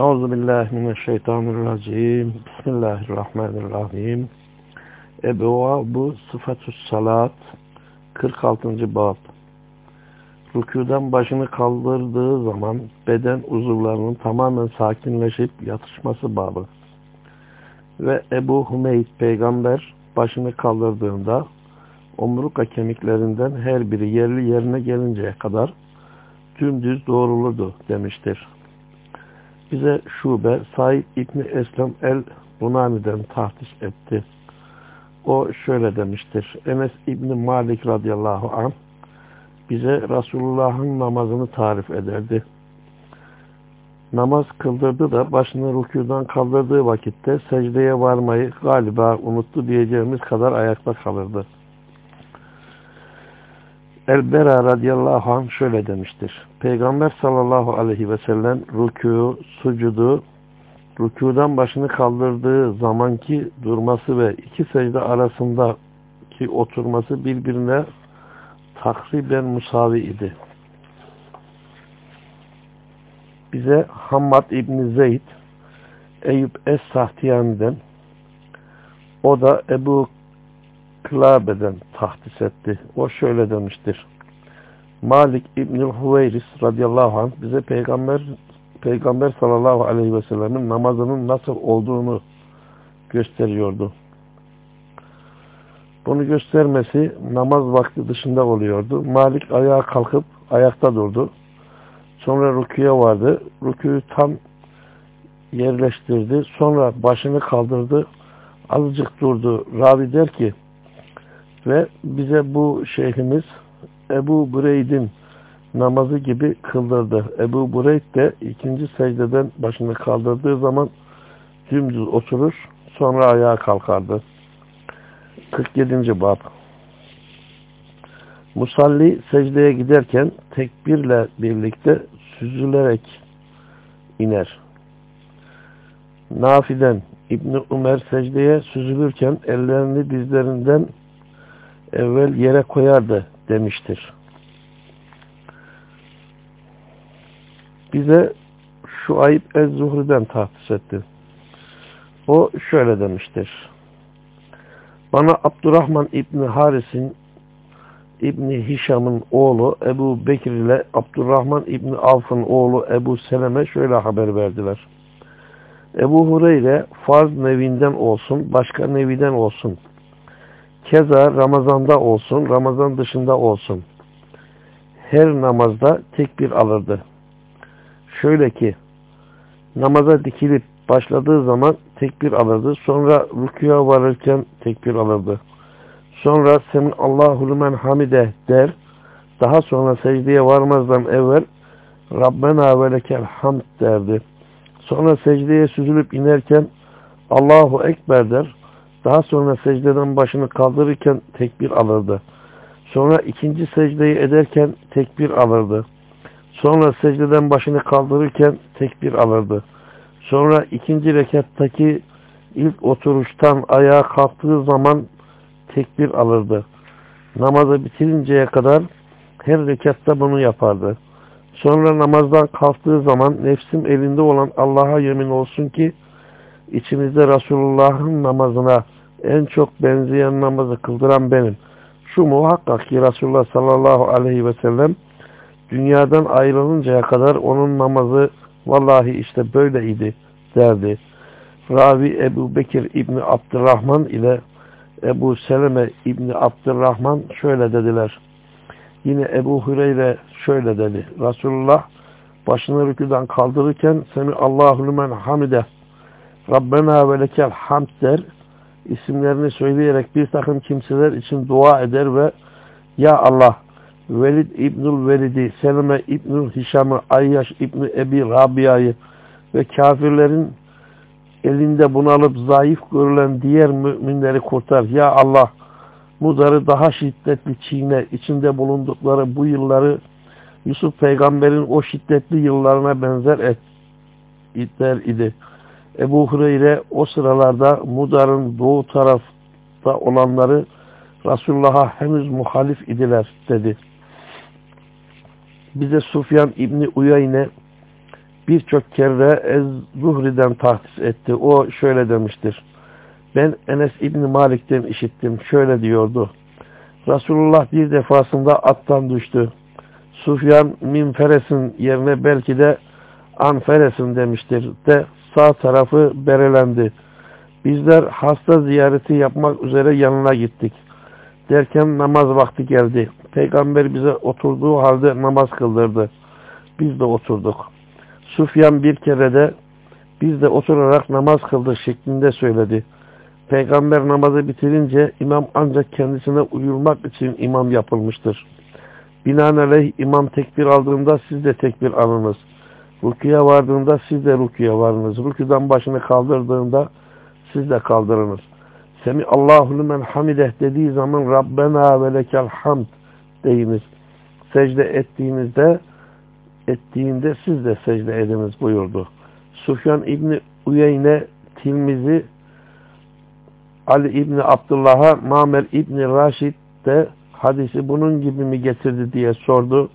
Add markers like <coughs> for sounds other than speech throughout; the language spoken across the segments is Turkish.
Euzu billahi mineşşeytanirracim. Bismillahirrahmanirrahim. Ebu sıfatü salat 46. bab. Rükûden başını kaldırdığı zaman beden uzuvlarının tamamen sakinleşip yatışması babı. Ve Ebu Hümeyd peygamber başını kaldırdığında omurga kemiklerinden her biri yerli yerine gelinceye kadar dümdüz doğrulurdu demiştir. Bize şube Said İbni Eslem el-Bunani'den tahtis etti. O şöyle demiştir. Enes İbni Malik radıyallahu anh bize Resulullah'ın namazını tarif ederdi. Namaz kıldırdı da başını rükudan kaldırdığı vakitte secdeye varmayı galiba unuttu diyeceğimiz kadar ayakta kalırdı. El-Bera radıyallahu anh şöyle demiştir. Peygamber sallallahu aleyhi ve sellem rükû, sucudu, rükudan başını kaldırdığı zamanki durması ve iki secde arasındaki oturması birbirine takriben musavi idi. Bize Hammad İbni Zeyd Eyüp Es-Sahtiyani'den o da Ebu Kılabe'den tahdis etti. O şöyle demiştir. Malik İbnül Huveyris radıyallahu anh bize peygamber peygamber sallallahu aleyhi ve sellemin namazının nasıl olduğunu gösteriyordu. Bunu göstermesi namaz vakti dışında oluyordu. Malik ayağa kalkıp ayakta durdu. Sonra rüküye vardı. Rüküyü tam yerleştirdi. Sonra başını kaldırdı. Azıcık durdu. Ravi der ki ve bize bu şeyhimiz Ebu Bureyd'in namazı gibi kıldırdı. Ebu Bureyd de ikinci secdeden başını kaldırdığı zaman dümdüz oturur sonra ayağa kalkardı. 47. Bab Musalli secdeye giderken tekbirle birlikte süzülerek iner. Nafi'den İbni Ömer secdeye süzülürken ellerini dizlerinden evvel yere koyardı demiştir. Bize şu ayıp Ez-Zuhri'den tahsis etti. O şöyle demiştir. Bana Abdurrahman İbni Haris'in İbni Hişam'ın oğlu Ebu Bekir ile Abdurrahman İbni Avf'ın oğlu Ebu Seleme şöyle haber verdiler. Ebu Hureyre farz nevinden olsun, başka neviden olsun Keza Ramazan'da olsun, Ramazan dışında olsun. Her namazda tekbir alırdı. Şöyle ki, namaza dikilip başladığı zaman tekbir alırdı. Sonra rükuya varırken tekbir alırdı. Sonra senin Allahu lümen hamide der. Daha sonra secdeye varmazdan evvel Rabbena ve lekel hamd derdi. Sonra secdeye süzülüp inerken Allahu Ekber der. Daha sonra secdeden başını kaldırırken tekbir alırdı. Sonra ikinci secdeyi ederken tekbir alırdı. Sonra secdeden başını kaldırırken tekbir alırdı. Sonra ikinci rekattaki ilk oturuştan ayağa kalktığı zaman tekbir alırdı. Namazı bitirinceye kadar her rekatta bunu yapardı. Sonra namazdan kalktığı zaman nefsim elinde olan Allah'a yemin olsun ki içimizde Resulullah'ın namazına en çok benzeyen namazı kıldıran benim. Şu muhakkak ki Resulullah sallallahu aleyhi ve sellem dünyadan ayrılıncaya kadar onun namazı vallahi işte böyleydi derdi. Ravi Ebu Bekir İbni Abdurrahman ile Ebu Seleme İbni Abdurrahman şöyle dediler. Yine Ebu Hüreyre şöyle dedi. Resulullah başını rüküden kaldırırken seni Allahu lümen hamide Rabbena ve lekel hamd der. İsimlerini söyleyerek bir takım kimseler için dua eder ve Ya Allah Velid İbnül Velid'i, Selime İbnül Hişam'ı, Ayyaş İbni Ebi Rabia'yı ve kafirlerin elinde bunalıp zayıf görülen diğer müminleri kurtar. Ya Allah Mudar'ı daha şiddetli çiğne, içinde bulundukları bu yılları Yusuf peygamberin o şiddetli yıllarına benzer et, itler idi. Ebu Hureyre o sıralarda Mudar'ın doğu tarafta olanları Resulullah'a henüz muhalif idiler dedi. Bize Sufyan İbni Uyayne birçok kere Ez-Zuhri'den tahsis etti. O şöyle demiştir. Ben Enes İbni Malik'ten işittim. Şöyle diyordu. Resulullah bir defasında attan düştü. Sufyan minferesin yerine belki de anferesin demiştir. De sağ tarafı berelendi. Bizler hasta ziyareti yapmak üzere yanına gittik. Derken namaz vakti geldi. Peygamber bize oturduğu halde namaz kıldırdı. Biz de oturduk. Sufyan bir kere de biz de oturarak namaz kıldık şeklinde söyledi. Peygamber namazı bitirince imam ancak kendisine uyulmak için imam yapılmıştır. Binaenaleyh imam tekbir aldığında siz de tekbir alınız. Rukiye vardığında siz de rukiye varınız. Rüküden başını kaldırdığında siz de kaldırınız. Semi Allahu limen hamideh dediği zaman Rabbena ve lekel hamd deyiniz. Secde ettiğinizde ettiğinde siz de secde ediniz buyurdu. Sufyan İbni Uyeyne Tilmizi Ali İbni Abdullah'a Mamer İbni Raşid de hadisi bunun gibi mi getirdi diye sordu.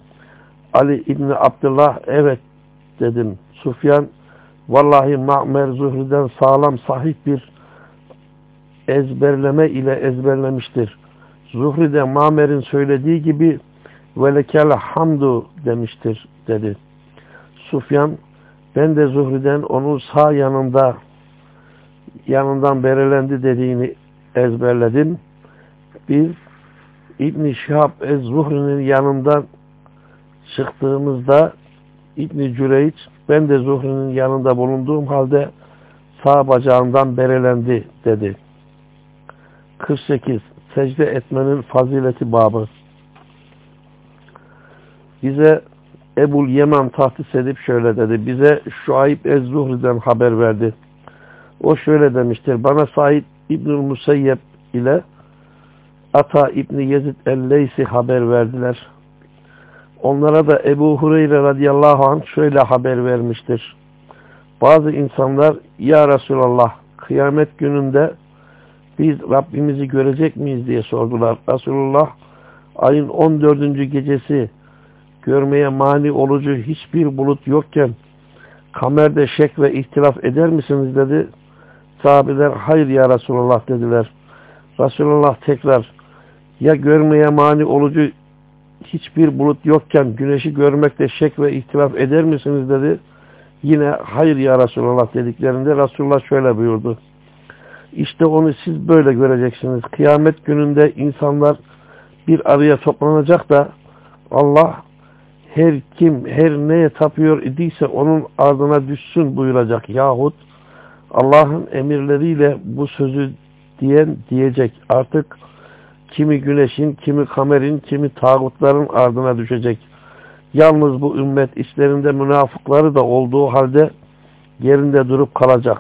Ali İbni Abdullah evet dedim. Sufyan vallahi Ma'mer Zuhri'den sağlam sahih bir ezberleme ile ezberlemiştir. Zuhri de Ma'mer'in söylediği gibi velekel hamdu demiştir dedi. Sufyan ben de Zuhri'den onun sağ yanında yanından berelendi dediğini ezberledim. Bir İbn-i Şihab Ez-Zuhri'nin yanından çıktığımızda İbn-i Cüreyç ben de Zuhri'nin yanında bulunduğum halde sağ bacağından berelendi dedi. 48. Secde etmenin fazileti babı. Bize Ebul Yemen tahtis edip şöyle dedi. Bize Şuayb Ez-Zuhri'den haber verdi. O şöyle demiştir. Bana Said İbnül Musayyeb ile Ata İbni Yezid el-Leysi haber verdiler. Onlara da Ebu Hureyre radıyallahu anh şöyle haber vermiştir. Bazı insanlar Ya Resulallah kıyamet gününde biz Rabbimizi görecek miyiz diye sordular. Resulullah ayın 14. gecesi görmeye mani olucu hiçbir bulut yokken kamerde şek ve ihtilaf eder misiniz dedi. Sahabeler hayır ya Resulullah dediler. Resulullah tekrar ya görmeye mani olucu hiçbir bulut yokken güneşi görmekte şek ve ihtilaf eder misiniz dedi. Yine hayır ya Resulullah dediklerinde Resulullah şöyle buyurdu. İşte onu siz böyle göreceksiniz. Kıyamet gününde insanlar bir araya toplanacak da Allah her kim her neye tapıyor idiyse onun ardına düşsün buyuracak. Yahut Allah'ın emirleriyle bu sözü diyen diyecek. Artık kimi güneşin, kimi kamerin, kimi tağutların ardına düşecek. Yalnız bu ümmet içlerinde münafıkları da olduğu halde yerinde durup kalacak.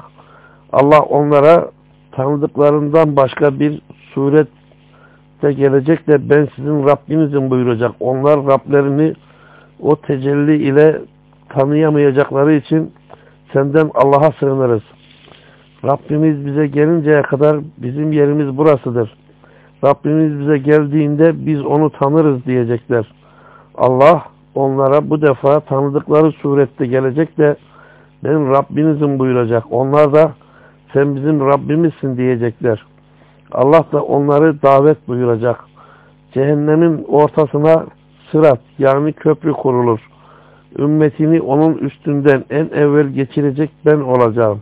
Allah onlara tanıdıklarından başka bir surette gelecek de ben sizin Rabbinizim buyuracak. Onlar Rablerini o tecelli ile tanıyamayacakları için senden Allah'a sığınırız. Rabbimiz bize gelinceye kadar bizim yerimiz burasıdır. Rabbimiz bize geldiğinde biz onu tanırız diyecekler. Allah onlara bu defa tanıdıkları surette gelecek de ben Rabbinizim buyuracak. Onlar da sen bizim Rabbimizsin diyecekler. Allah da onları davet buyuracak. Cehennemin ortasına sırat yani köprü kurulur. Ümmetini onun üstünden en evvel geçirecek ben olacağım.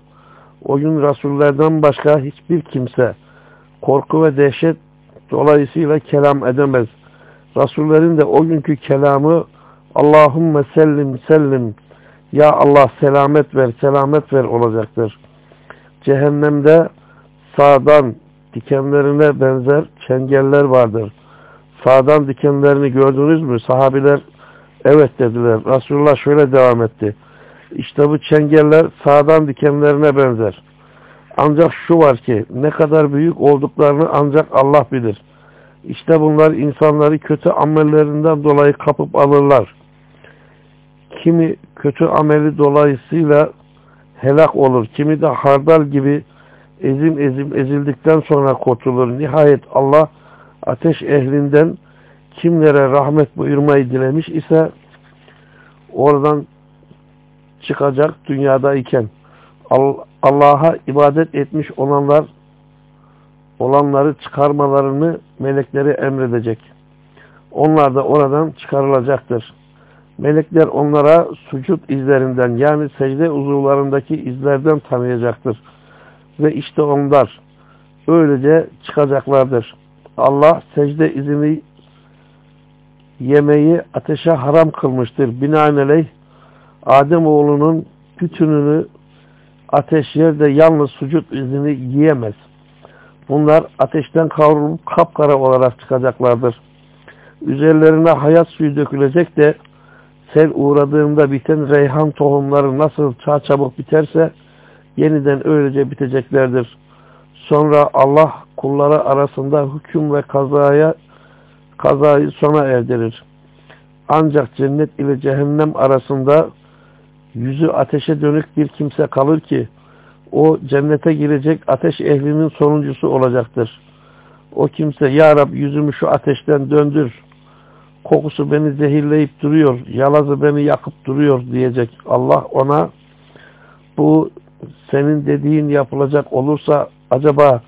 O gün Resullerden başka hiçbir kimse korku ve dehşet dolayısıyla kelam edemez. Resullerin de o günkü kelamı Allahümme sellim sellim Ya Allah selamet ver selamet ver olacaktır. Cehennemde sağdan dikenlerine benzer çengeller vardır. Sağdan dikenlerini gördünüz mü? Sahabiler evet dediler. Resulullah şöyle devam etti. İşte bu çengeller sağdan dikenlerine benzer. Ancak şu var ki ne kadar büyük olduklarını ancak Allah bilir. İşte bunlar insanları kötü amellerinden dolayı kapıp alırlar. Kimi kötü ameli dolayısıyla helak olur. Kimi de hardal gibi ezim ezim ezildikten sonra kurtulur. Nihayet Allah ateş ehlinden kimlere rahmet buyurmayı dilemiş ise oradan çıkacak dünyadayken Allah'a ibadet etmiş olanlar olanları çıkarmalarını melekleri emredecek. Onlar da oradan çıkarılacaktır. Melekler onlara sucud izlerinden yani secde uzuvlarındaki izlerden tanıyacaktır. Ve işte onlar öylece çıkacaklardır. Allah secde izini yemeği ateşe haram kılmıştır. Binaenaleyh Adem oğlunun bütününü ateş yerde yalnız sucud izini yiyemez. Bunlar ateşten kavrulup kapkara olarak çıkacaklardır. Üzerlerine hayat suyu dökülecek de sel uğradığında biten reyhan tohumları nasıl çabuk biterse yeniden öylece biteceklerdir. Sonra Allah kulları arasında hüküm ve kazaya kazayı sona erdirir. Ancak cennet ile cehennem arasında yüzü ateşe dönük bir kimse kalır ki o cennete girecek ateş ehlinin sonuncusu olacaktır. O kimse Ya Rab yüzümü şu ateşten döndür. Kokusu beni zehirleyip duruyor. Yalazı beni yakıp duruyor diyecek. Allah ona bu senin dediğin yapılacak olursa acaba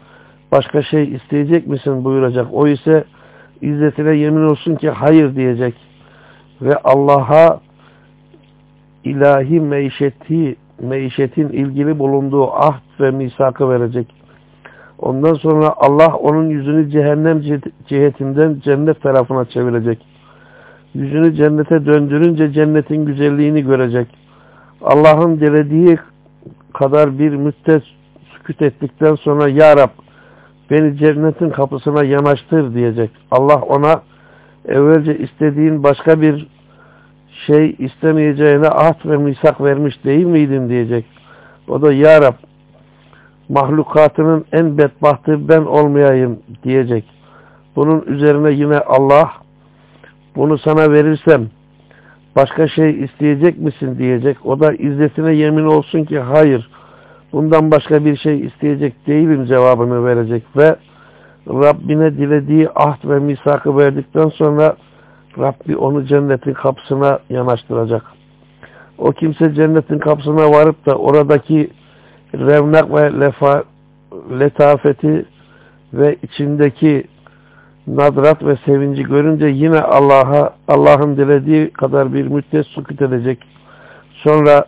başka şey isteyecek misin buyuracak. O ise izzetine yemin olsun ki hayır diyecek. Ve Allah'a ilahi meişeti, meişetin ilgili bulunduğu ahd ve misakı verecek. Ondan sonra Allah onun yüzünü cehennem cihetinden cennet tarafına çevirecek. Yüzünü cennete döndürünce cennetin güzelliğini görecek. Allah'ın dilediği kadar bir müddet sükut ettikten sonra Ya Rab beni cennetin kapısına yanaştır diyecek. Allah ona evvelce istediğin başka bir şey istemeyeceğine ahd ve misak vermiş değil miydin diyecek. O da Ya Rab mahlukatının en bedbahtı ben olmayayım diyecek. Bunun üzerine yine Allah bunu sana verirsem başka şey isteyecek misin diyecek. O da izzetine yemin olsun ki hayır bundan başka bir şey isteyecek değilim cevabını verecek ve Rabbine dilediği ahd ve misakı verdikten sonra Rabbi onu cennetin kapısına yanaştıracak. O kimse cennetin kapısına varıp da oradaki revnak ve lefa, letafeti ve içindeki nadrat ve sevinci görünce yine Allah'a Allah'ın dilediği kadar bir müddet sukut edecek. Sonra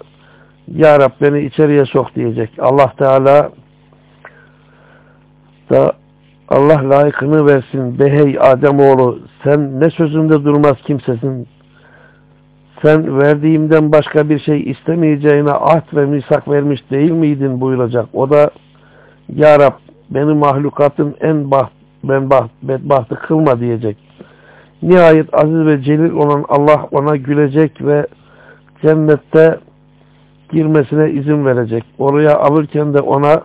Ya Rab beni içeriye sok diyecek. Allah Teala da Allah layıkını versin. Behey Ademoğlu sen ne sözünde durmaz kimsesin. Sen verdiğimden başka bir şey istemeyeceğine ahd ve misak vermiş değil miydin buyuracak. O da Ya Rab beni mahlukatın en baht, ben baht, bedbahtı kılma diyecek. Nihayet aziz ve celil olan Allah ona gülecek ve cennette girmesine izin verecek. Oraya alırken de ona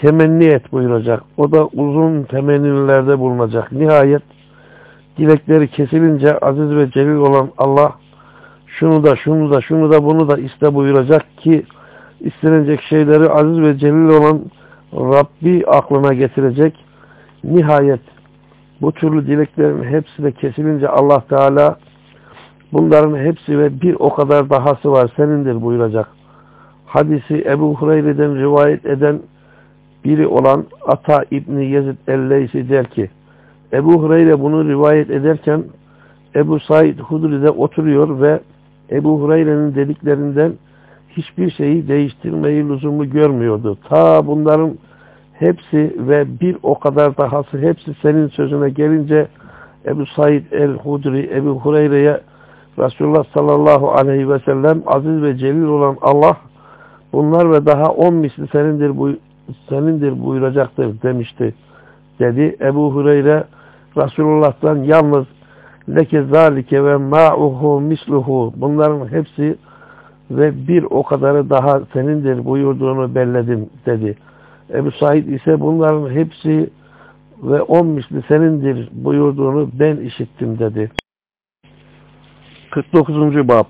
temenni et buyuracak. O da uzun temennilerde bulunacak. Nihayet dilekleri kesilince aziz ve celil olan Allah şunu da şunu da şunu da bunu da iste buyuracak ki istenecek şeyleri aziz ve celil olan Rabbi aklına getirecek. Nihayet bu türlü dileklerin hepsi de kesilince Allah Teala bunların hepsi ve bir o kadar dahası var senindir buyuracak. Hadisi Ebu Hureyre'den rivayet eden biri olan Ata İbni Yezid Elleysi der ki Ebu Hureyre bunu rivayet ederken Ebu Said Hudri'de oturuyor ve Ebu Hureyre'nin dediklerinden hiçbir şeyi değiştirmeyi lüzumu görmüyordu. Ta bunların hepsi ve bir o kadar dahası hepsi senin sözüne gelince Ebu Said el-Hudri Ebu Hureyre'ye Resulullah sallallahu aleyhi ve sellem aziz ve celil olan Allah bunlar ve daha on misli senindir, bu, senindir buyuracaktır demişti. Dedi Ebu Hureyre Resulullah'tan yalnız leke zalike ve ma'uhu misluhu bunların hepsi ve bir o kadarı daha senindir buyurduğunu belledim dedi. Ebu Said ise bunların hepsi ve on misli senindir buyurduğunu ben işittim dedi. 49. Bab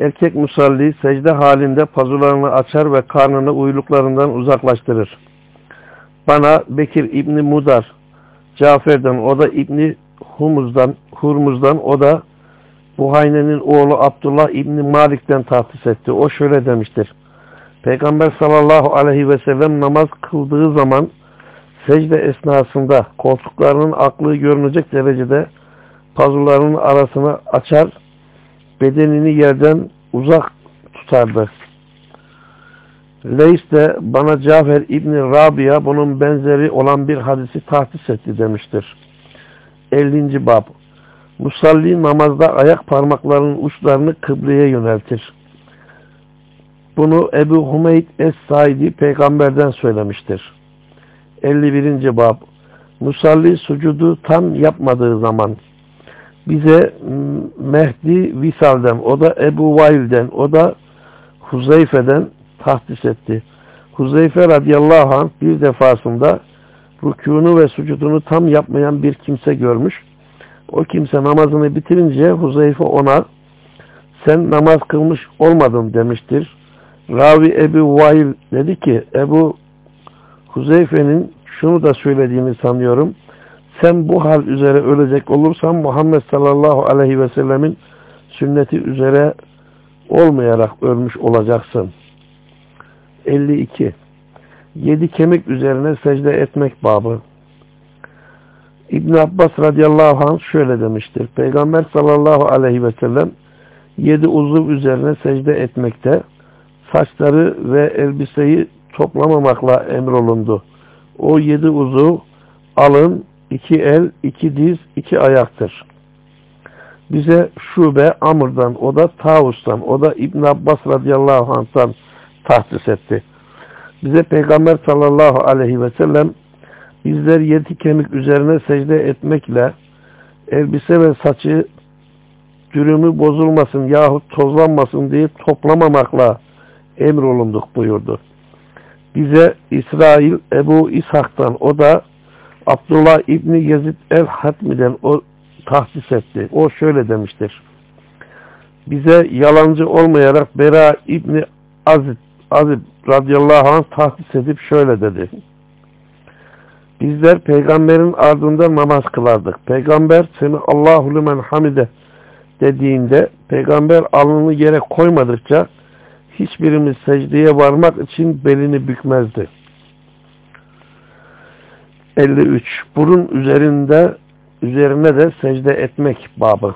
Erkek musalli secde halinde pazularını açar ve karnını uyluklarından uzaklaştırır. Bana Bekir İbni Mudar Cafer'den, o da İbni Humuz'dan, Hurmuz'dan, o da Buhayne'nin oğlu Abdullah İbni Malik'ten tahsis etti. O şöyle demiştir. Peygamber sallallahu aleyhi ve sellem namaz kıldığı zaman secde esnasında koltuklarının aklı görünecek derecede pazularının arasını açar, bedenini yerden uzak tutardı. Leys de bana Cafer İbni Rabia bunun benzeri olan bir hadisi tahsis etti demiştir. 50. Bab Musalli namazda ayak parmaklarının uçlarını kıbleye yöneltir. Bunu Ebu Hümeyd Es-Saidi peygamberden söylemiştir. 51. Bab Musalli sucudu tam yapmadığı zaman bize Mehdi Visal'den, o da Ebu Vail'den, o da Huzeyfe'den tahdis etti. Huzeyfe radıyallahu anh bir defasında rükûnu ve sucudunu tam yapmayan bir kimse görmüş. O kimse namazını bitirince Huzeyfe ona sen namaz kılmış olmadın demiştir. Ravi Ebu Vail dedi ki Ebu Huzeyfe'nin şunu da söylediğini sanıyorum. Sen bu hal üzere ölecek olursan Muhammed sallallahu aleyhi ve sellemin sünneti üzere olmayarak ölmüş olacaksın. 52. Yedi kemik üzerine secde etmek babı. İbn Abbas radıyallahu anh şöyle demiştir. Peygamber sallallahu aleyhi ve sellem yedi uzuv üzerine secde etmekte saçları ve elbiseyi toplamamakla emrolundu. O yedi uzuv alın, iki el, iki diz, iki ayaktır. Bize Şube Amr'dan, o da Tavus'tan, o da İbn Abbas radıyallahu anh'tan tahsis etti. Bize Peygamber sallallahu aleyhi ve sellem bizler yedi kemik üzerine secde etmekle elbise ve saçı dürümü bozulmasın yahut tozlanmasın diye toplamamakla emrolunduk buyurdu. Bize İsrail Ebu İshak'tan o da Abdullah İbni Yezid el-Hatmi'den o tahsis etti. O şöyle demiştir. Bize yalancı olmayarak Bera İbni Azib, Azib radıyallahu anh tahsis edip şöyle dedi. Bizler peygamberin ardında namaz kılardık. Peygamber seni Allahu lümen hamide dediğinde peygamber alnını yere koymadıkça hiçbirimiz secdeye varmak için belini bükmezdi. 53. Burun üzerinde üzerine de secde etmek babı.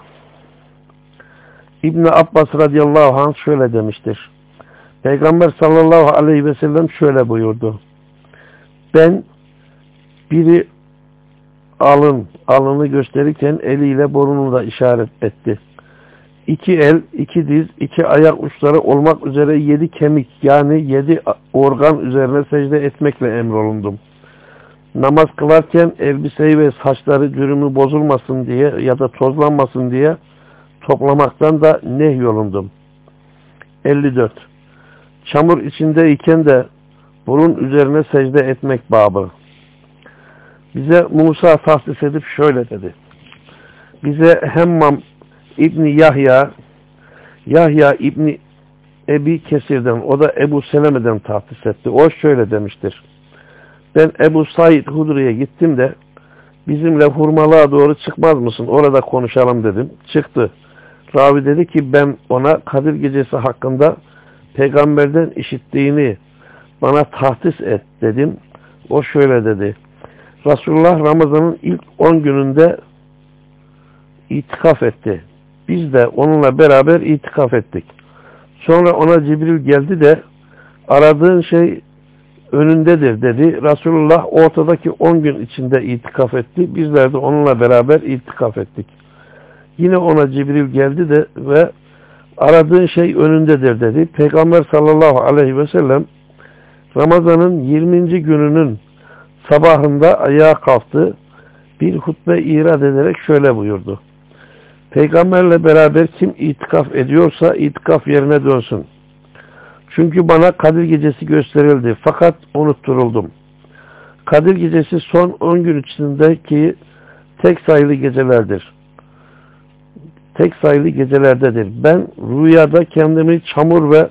İbni Abbas radıyallahu anh şöyle demiştir. Peygamber sallallahu aleyhi ve sellem şöyle buyurdu. Ben biri alın, alını gösterirken eliyle burnunu da işaret etti. İki el, iki diz, iki ayak uçları olmak üzere yedi kemik yani yedi organ üzerine secde etmekle emrolundum. Namaz kılarken elbiseyi ve saçları cürümü bozulmasın diye ya da tozlanmasın diye toplamaktan da nehyolundum. 54. Çamur içindeyken de bunun üzerine secde etmek babı. Bize Musa tahsis edip şöyle dedi. Bize Hemmam İbni Yahya Yahya İbni Ebi Kesir'den o da Ebu Seleme'den tahsis etti. O şöyle demiştir. Ben Ebu Said Hudri'ye gittim de bizimle hurmalığa doğru çıkmaz mısın? Orada konuşalım dedim. Çıktı. Ravi dedi ki ben ona Kadir Gecesi hakkında peygamberden işittiğini bana tahsis et dedim. O şöyle dedi. Resulullah Ramazan'ın ilk 10 gününde itikaf etti. Biz de onunla beraber itikaf ettik. Sonra ona Cibril geldi de aradığın şey önündedir dedi. Resulullah ortadaki 10 gün içinde itikaf etti. Bizler de onunla beraber itikaf ettik. Yine ona Cibril geldi de ve aradığın şey önündedir dedi. Peygamber sallallahu aleyhi ve sellem Ramazan'ın 20. gününün sabahında ayağa kalktı. Bir hutbe irad ederek şöyle buyurdu. Peygamberle beraber kim itikaf ediyorsa itikaf yerine dönsün. Çünkü bana Kadir gecesi gösterildi. Fakat unutturuldum. Kadir gecesi son 10 gün içindeki tek sayılı gecelerdir. Tek sayılı gecelerdedir. Ben rüyada kendimi çamur ve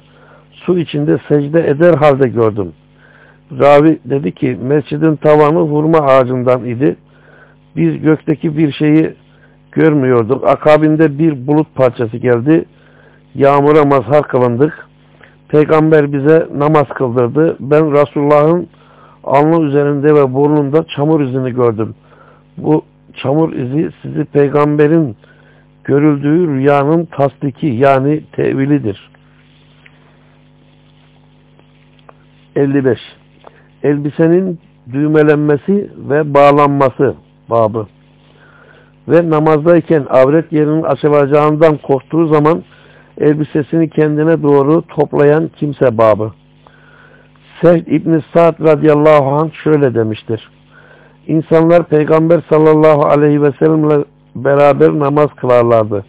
su içinde secde eder halde gördüm. Ravi dedi ki mescidin tavanı hurma ağacından idi. Biz gökteki bir şeyi görmüyorduk. Akabinde bir bulut parçası geldi. Yağmura mazhar kılındık. Peygamber bize namaz kıldırdı. Ben Resulullah'ın alnı üzerinde ve burnunda çamur izini gördüm. Bu çamur izi sizi peygamberin görüldüğü rüyanın tasdiki yani tevilidir. 55. Elbisenin düğmelenmesi ve bağlanması babı. Ve namazdayken avret yerinin açılacağından korktuğu zaman elbisesini kendine doğru toplayan kimse babı. Sehed İbn Sa'd radıyallahu anh şöyle demiştir. İnsanlar Peygamber sallallahu aleyhi ve sellemle beraber namaz kılarlardı.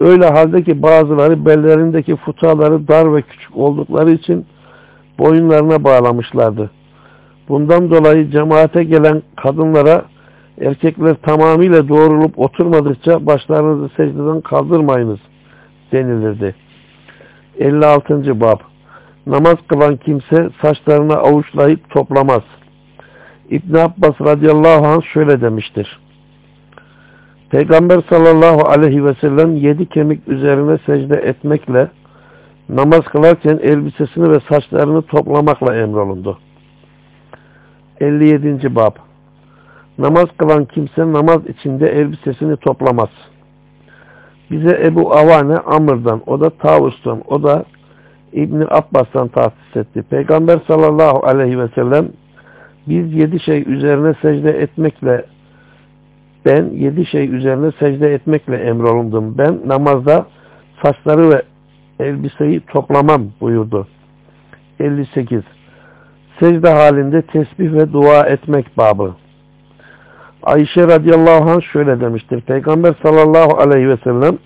Öyle halde ki bazıları bellerindeki futaları dar ve küçük oldukları için boyunlarına bağlamışlardı. Bundan dolayı cemaate gelen kadınlara erkekler tamamıyla doğrulup oturmadıkça başlarınızı secdeden kaldırmayınız denilirdi. 56. Bab Namaz kılan kimse saçlarını avuçlayıp toplamaz. İbn Abbas radıyallahu anh şöyle demiştir. Peygamber sallallahu aleyhi ve sellem yedi kemik üzerine secde etmekle namaz kılarken elbisesini ve saçlarını toplamakla emrolundu. 57. Bab Namaz kılan kimse namaz içinde elbisesini toplamaz. Bize Ebu Avane Amr'dan, o da Tavus'tan, o da İbni Abbas'tan tahsis etti. Peygamber sallallahu aleyhi ve sellem biz yedi şey üzerine secde etmekle ben yedi şey üzerine secde etmekle emrolundum. Ben namazda saçları ve elbiseyi toplamam buyurdu. 58. Secde halinde tesbih ve dua etmek babı. Ayşe radıyallahu anh şöyle demiştir. Peygamber sallallahu aleyhi ve sellem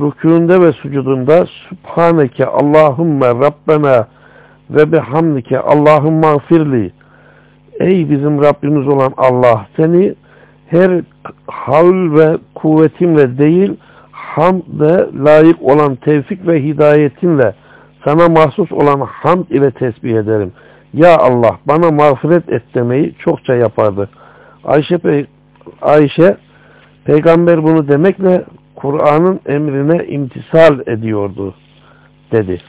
rükûnde ve sucudunda Subhaneke Allahümme Rabbena ve bihamdike Allahümme afirli Ey bizim Rabbimiz olan Allah seni her havl ve kuvvetimle değil hamde layık olan tevfik ve hidayetinle sana mahsus olan hamd ile tesbih ederim. Ya Allah bana mağfiret et demeyi çokça yapardı. Ayşe, Pey Ayşe peygamber bunu demekle Kur'an'ın emrine imtisal ediyordu dedi.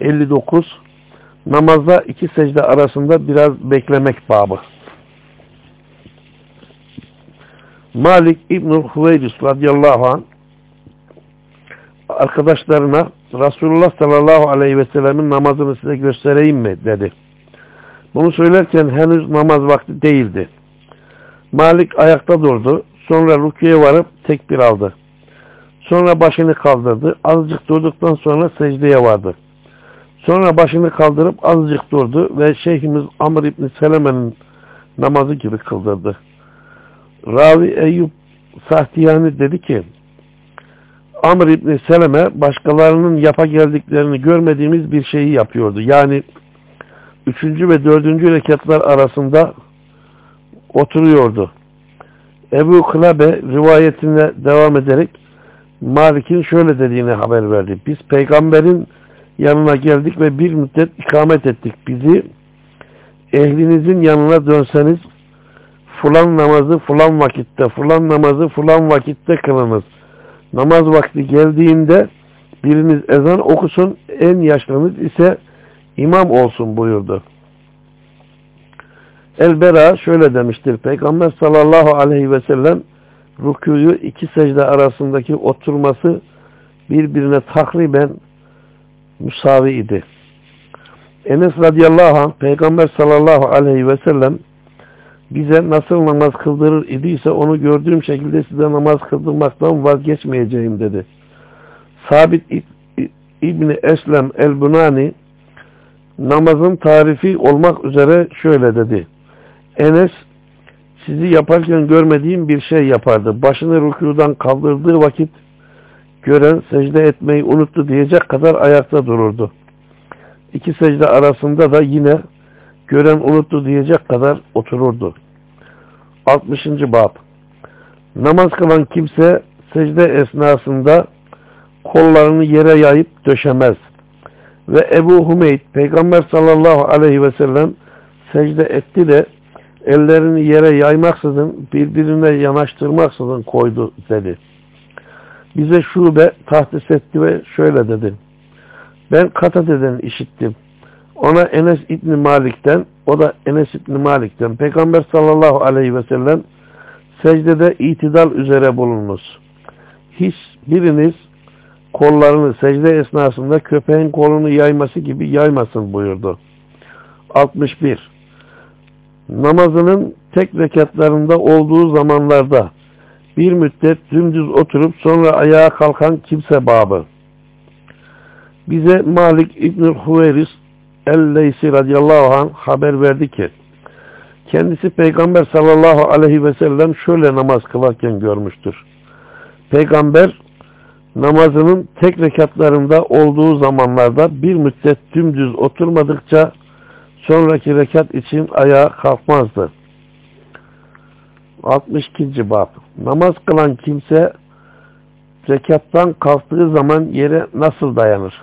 59. Namazda iki secde arasında biraz beklemek babı. Malik İbn-i Hüveyris radıyallahu arkadaşlarına Resulullah sallallahu aleyhi ve sellemin namazını size göstereyim mi dedi. Bunu söylerken henüz namaz vakti değildi. Malik ayakta durdu. Sonra rüküye varıp tekbir aldı. Sonra başını kaldırdı. Azıcık durduktan sonra secdeye vardı. Sonra başını kaldırıp azıcık durdu ve Şeyhimiz Amr İbni Seleme'nin namazı gibi kıldırdı. Ravi Eyüp Sahtiyani dedi ki Amr İbni Seleme başkalarının yapa geldiklerini görmediğimiz bir şeyi yapıyordu. Yani üçüncü ve dördüncü rekatlar arasında oturuyordu. Ebu Kılabe rivayetine devam ederek Malik'in şöyle dediğini haber verdi. Biz peygamberin yanına geldik ve bir müddet ikamet ettik. Bizi ehlinizin yanına dönseniz fulan namazı fulan vakitte, fulan namazı fulan vakitte kılınız. Namaz vakti geldiğinde biriniz ezan okusun, en yaşlınız ise imam olsun buyurdu. Elbera şöyle demiştir. Peygamber sallallahu aleyhi ve sellem rükûyu iki secde arasındaki oturması birbirine takriben müsavi idi. Enes radıyallahu anh Peygamber sallallahu aleyhi ve sellem bize nasıl namaz kıldırır idiyse onu gördüğüm şekilde size namaz kıldırmaktan vazgeçmeyeceğim dedi. Sabit İbni Eslem el-Bunani namazın tarifi olmak üzere şöyle dedi. Enes sizi yaparken görmediğim bir şey yapardı. Başını rükudan kaldırdığı vakit gören secde etmeyi unuttu diyecek kadar ayakta dururdu. İki secde arasında da yine gören unuttu diyecek kadar otururdu. 60. Bab Namaz kılan kimse secde esnasında kollarını yere yayıp döşemez. Ve Ebu Hümeyd Peygamber sallallahu aleyhi ve sellem secde etti de ellerini yere yaymaksızın birbirine yanaştırmaksızın koydu dedi. Bize şube tahdis etti ve şöyle dedi. Ben Katade'den işittim. Ona Enes İbni Malik'ten, o da Enes İbni Malik'ten. Peygamber sallallahu aleyhi ve sellem secdede itidal üzere bulunmuş. Hiç biriniz kollarını secde esnasında köpeğin kolunu yayması gibi yaymasın buyurdu. 61. Namazının tek rekatlarında olduğu zamanlarda bir müddet dümdüz oturup sonra ayağa kalkan kimse babı. Bize Malik İbnül Huveyris El-Leysi radıyallahu anh haber verdi ki kendisi Peygamber sallallahu aleyhi ve sellem şöyle namaz kılarken görmüştür. Peygamber namazının tek rekatlarında olduğu zamanlarda bir müddet dümdüz oturmadıkça sonraki rekat için ayağa kalkmazdı. 62. Bab Namaz kılan kimse rekattan kalktığı zaman yere nasıl dayanır?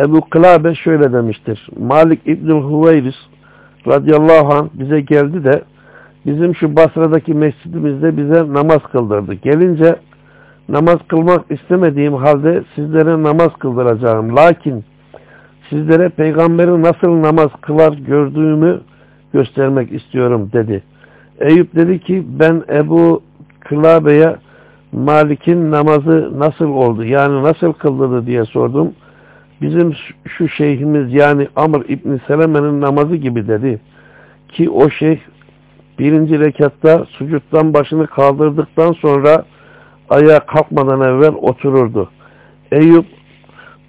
Ebu Kılabe şöyle demiştir. Malik İbnül Huveyris radıyallahu anh bize geldi de bizim şu Basra'daki mescidimizde bize namaz kıldırdı. Gelince namaz kılmak istemediğim halde sizlere namaz kıldıracağım. Lakin sizlere peygamberi nasıl namaz kılar gördüğümü göstermek istiyorum dedi. Eyüp dedi ki ben Ebu Kılabe'ye Malik'in namazı nasıl oldu yani nasıl kıldırdı diye sordum. Bizim şu şeyhimiz yani Amr İbni Seleme'nin namazı gibi dedi. Ki o şeyh birinci rekatta sucuttan başını kaldırdıktan sonra ayağa kalkmadan evvel otururdu. Eyüp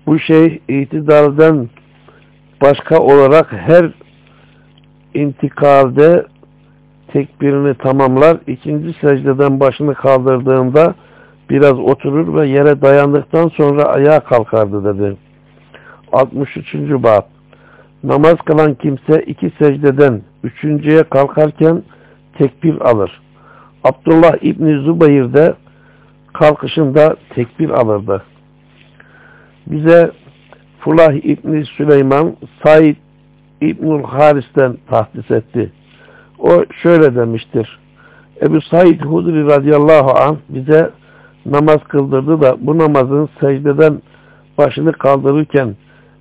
bu şey itidalden başka olarak her intikalde tekbirini tamamlar. ikinci secdeden başını kaldırdığında biraz oturur ve yere dayandıktan sonra ayağa kalkardı dedi. 63. Bab Namaz kılan kimse iki secdeden üçüncüye kalkarken tekbir alır. Abdullah İbni Zübeyir de kalkışında tekbir alırdı. Bize Fulah İbni Süleyman Said İbnül Haris'ten tahdis etti. O şöyle demiştir. Ebu Said Hudri radıyallahu anh bize namaz kıldırdı da bu namazın secdeden başını kaldırırken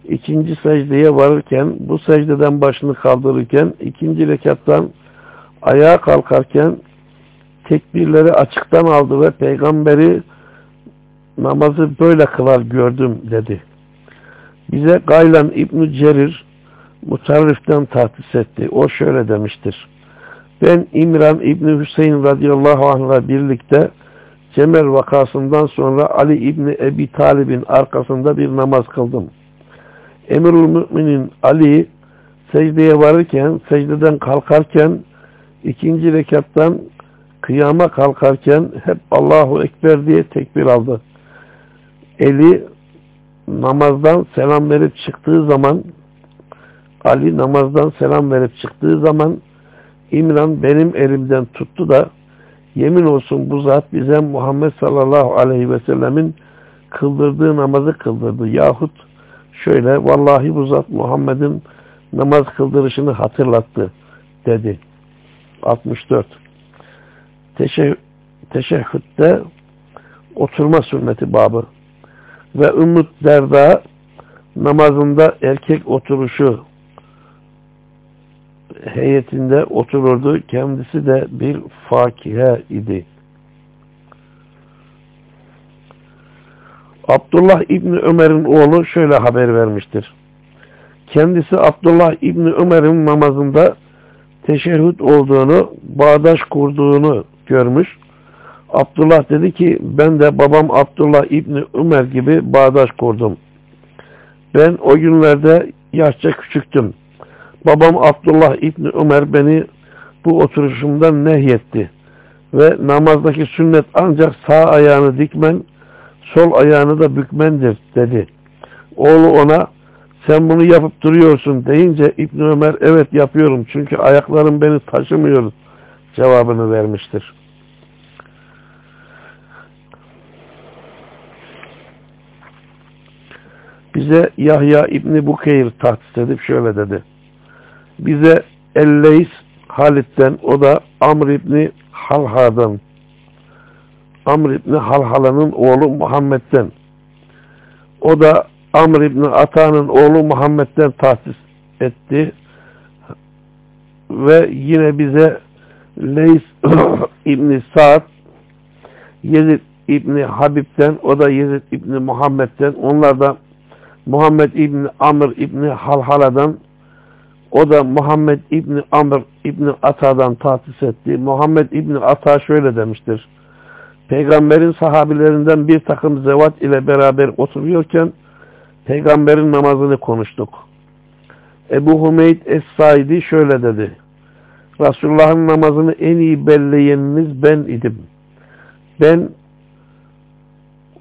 ikinci secdeye varırken bu secdeden başını kaldırırken ikinci rekattan ayağa kalkarken tekbirleri açıktan aldı ve peygamberi namazı böyle kılar gördüm dedi. Bize Gaylan İbn Cerir Mutarrif'ten tahsis etti. O şöyle demiştir. Ben İmran İbni Hüseyin radıyallahu anh'la birlikte Cemel vakasından sonra Ali İbni Ebi Talib'in arkasında bir namaz kıldım. Emirül Müminin Ali secdeye varırken, secdeden kalkarken, ikinci rekattan kıyama kalkarken hep Allahu Ekber diye tekbir aldı. Eli namazdan selam verip çıktığı zaman Ali namazdan selam verip çıktığı zaman İmran benim elimden tuttu da yemin olsun bu zat bize Muhammed sallallahu aleyhi ve sellemin kıldırdığı namazı kıldırdı. Yahut şöyle vallahi bu zat Muhammed'in namaz kıldırışını hatırlattı dedi. 64. Teşeh teşehhütte oturma sünneti babı ve Ümmü Derda namazında erkek oturuşu heyetinde otururdu. Kendisi de bir fakihe idi. Abdullah İbni Ömer'in oğlu şöyle haber vermiştir. Kendisi Abdullah İbni Ömer'in namazında teşehhüd olduğunu, bağdaş kurduğunu görmüş. Abdullah dedi ki ben de babam Abdullah İbni Ömer gibi bağdaş kurdum. Ben o günlerde yaşça küçüktüm. Babam Abdullah İbni Ömer beni bu oturuşumdan nehyetti. Ve namazdaki sünnet ancak sağ ayağını dikmen, sol ayağını da bükmendir dedi. Oğlu ona sen bunu yapıp duruyorsun deyince İbn Ömer evet yapıyorum çünkü ayaklarım beni taşımıyor cevabını vermiştir. Bize Yahya İbni Bukeyr tahsis edip şöyle dedi. Bize Elleys Halit'ten o da Amr İbni Halha'dan Amr İbni Halhala'nın oğlu Muhammed'den o da Amr İbni Ata'nın oğlu Muhammed'den tahsis etti ve yine bize Leys <coughs> İbni Sa'd Yezid İbni Habib'den o da Yezid İbni Muhammed'den onlar da Muhammed İbni Amr İbni Halhala'dan o da Muhammed İbni Amr İbni Ata'dan tahsis etti. Muhammed İbni Ata şöyle demiştir. Peygamberin sahabilerinden bir takım zevat ile beraber oturuyorken peygamberin namazını konuştuk. Ebu Hümeyd Es-Saidi şöyle dedi. Resulullah'ın namazını en iyi belleyeniniz ben idim. Ben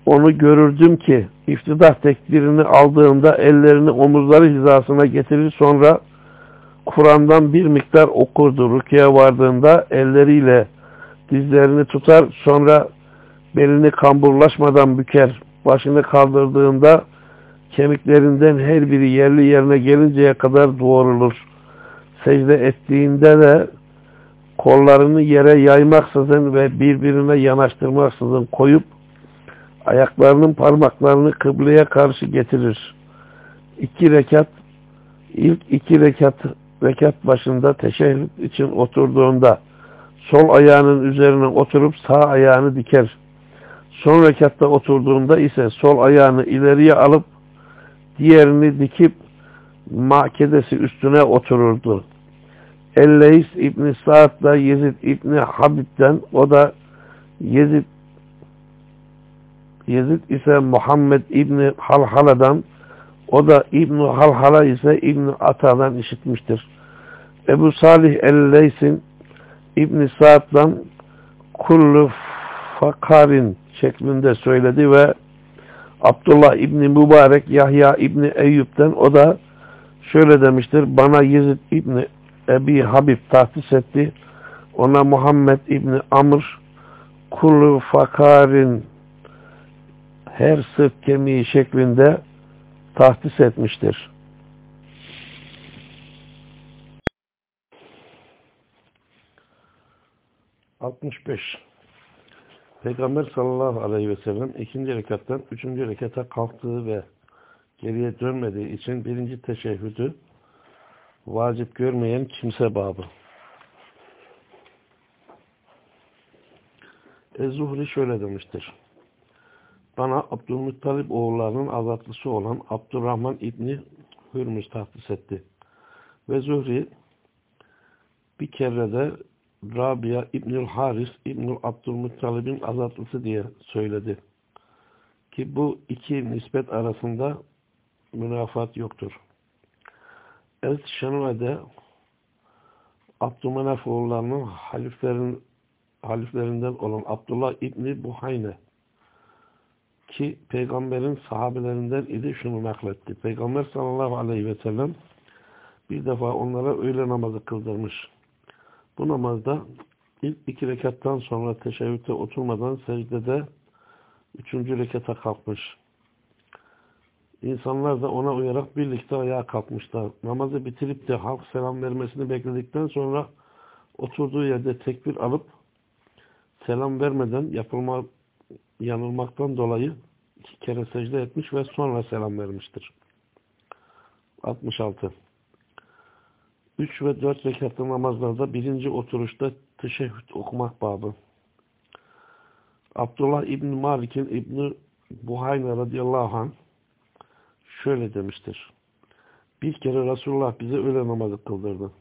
onu görürdüm ki iftidah tekbirini aldığında ellerini omuzları hizasına getirir sonra Kur'an'dan bir miktar okurdu. Rukiye vardığında elleriyle dizlerini tutar sonra belini kamburlaşmadan büker. Başını kaldırdığında kemiklerinden her biri yerli yerine gelinceye kadar doğrulur. Secde ettiğinde de kollarını yere yaymaksızın ve birbirine yanaştırmaksızın koyup ayaklarının parmaklarını kıbleye karşı getirir. İki rekat ilk iki rekat rekat başında teşehhüd için oturduğunda sol ayağının üzerine oturup sağ ayağını diker. Son rekatta oturduğunda ise sol ayağını ileriye alıp diğerini dikip makedesi üstüne otururdu. Elleys İbni Sa'd Yezid İbni Habib'den o da Yezid Yezid ise Muhammed İbni Halhala'dan o da İbni Halhala ise İbni Ata'dan işitmiştir. Ebu Salih El-Leys'in İbni Sa'd'dan kullu fakarin şeklinde söyledi ve Abdullah İbni Mübarek Yahya İbni Eyyub'den o da şöyle demiştir. Bana Yezid İbni Ebi Habib tahsis etti. Ona Muhammed İbni Amr kullu fakarin her sırt kemiği şeklinde tahsis etmiştir. Altmış beş. Peygamber sallallahu aleyhi ve sellem ikinci rekattan üçüncü rekata kalktığı ve geriye dönmediği için birinci teşehhüdü vacip görmeyen kimse babı. Ez-Zuhri şöyle demiştir. Bana Abdülmuttalip oğullarının azatlısı olan Abdurrahman İbni Hürmüz tahsis etti. Ve Zuhri bir kere de Rabia İbnül Haris İbnül Abdülmuttalib'in azatlısı diye söyledi. Ki bu iki nispet arasında münafat yoktur. Evet Şenue'de Abdümenaf oğullarının haliflerin, haliflerinden olan Abdullah İbni Buhayne ki peygamberin sahabelerinden idi şunu nakletti. Peygamber sallallahu aleyhi ve sellem bir defa onlara öğle namazı kıldırmış. Bu namazda ilk iki rekattan sonra teşebbüte oturmadan secdede üçüncü rekata kalkmış. İnsanlar da ona uyarak birlikte ayağa kalkmışlar. Namazı bitirip de halk selam vermesini bekledikten sonra oturduğu yerde tekbir alıp selam vermeden yapılma yanılmaktan dolayı iki kere secde etmiş ve sonra selam vermiştir. 66. 3 ve 4 rekatlı namazlarda birinci oturuşta teşehhüd okumak babı. Abdullah İbni Malik'in İbni Buhayna radıyallahu anh şöyle demiştir. Bir kere Resulullah bize öğle namazı kıldırdı.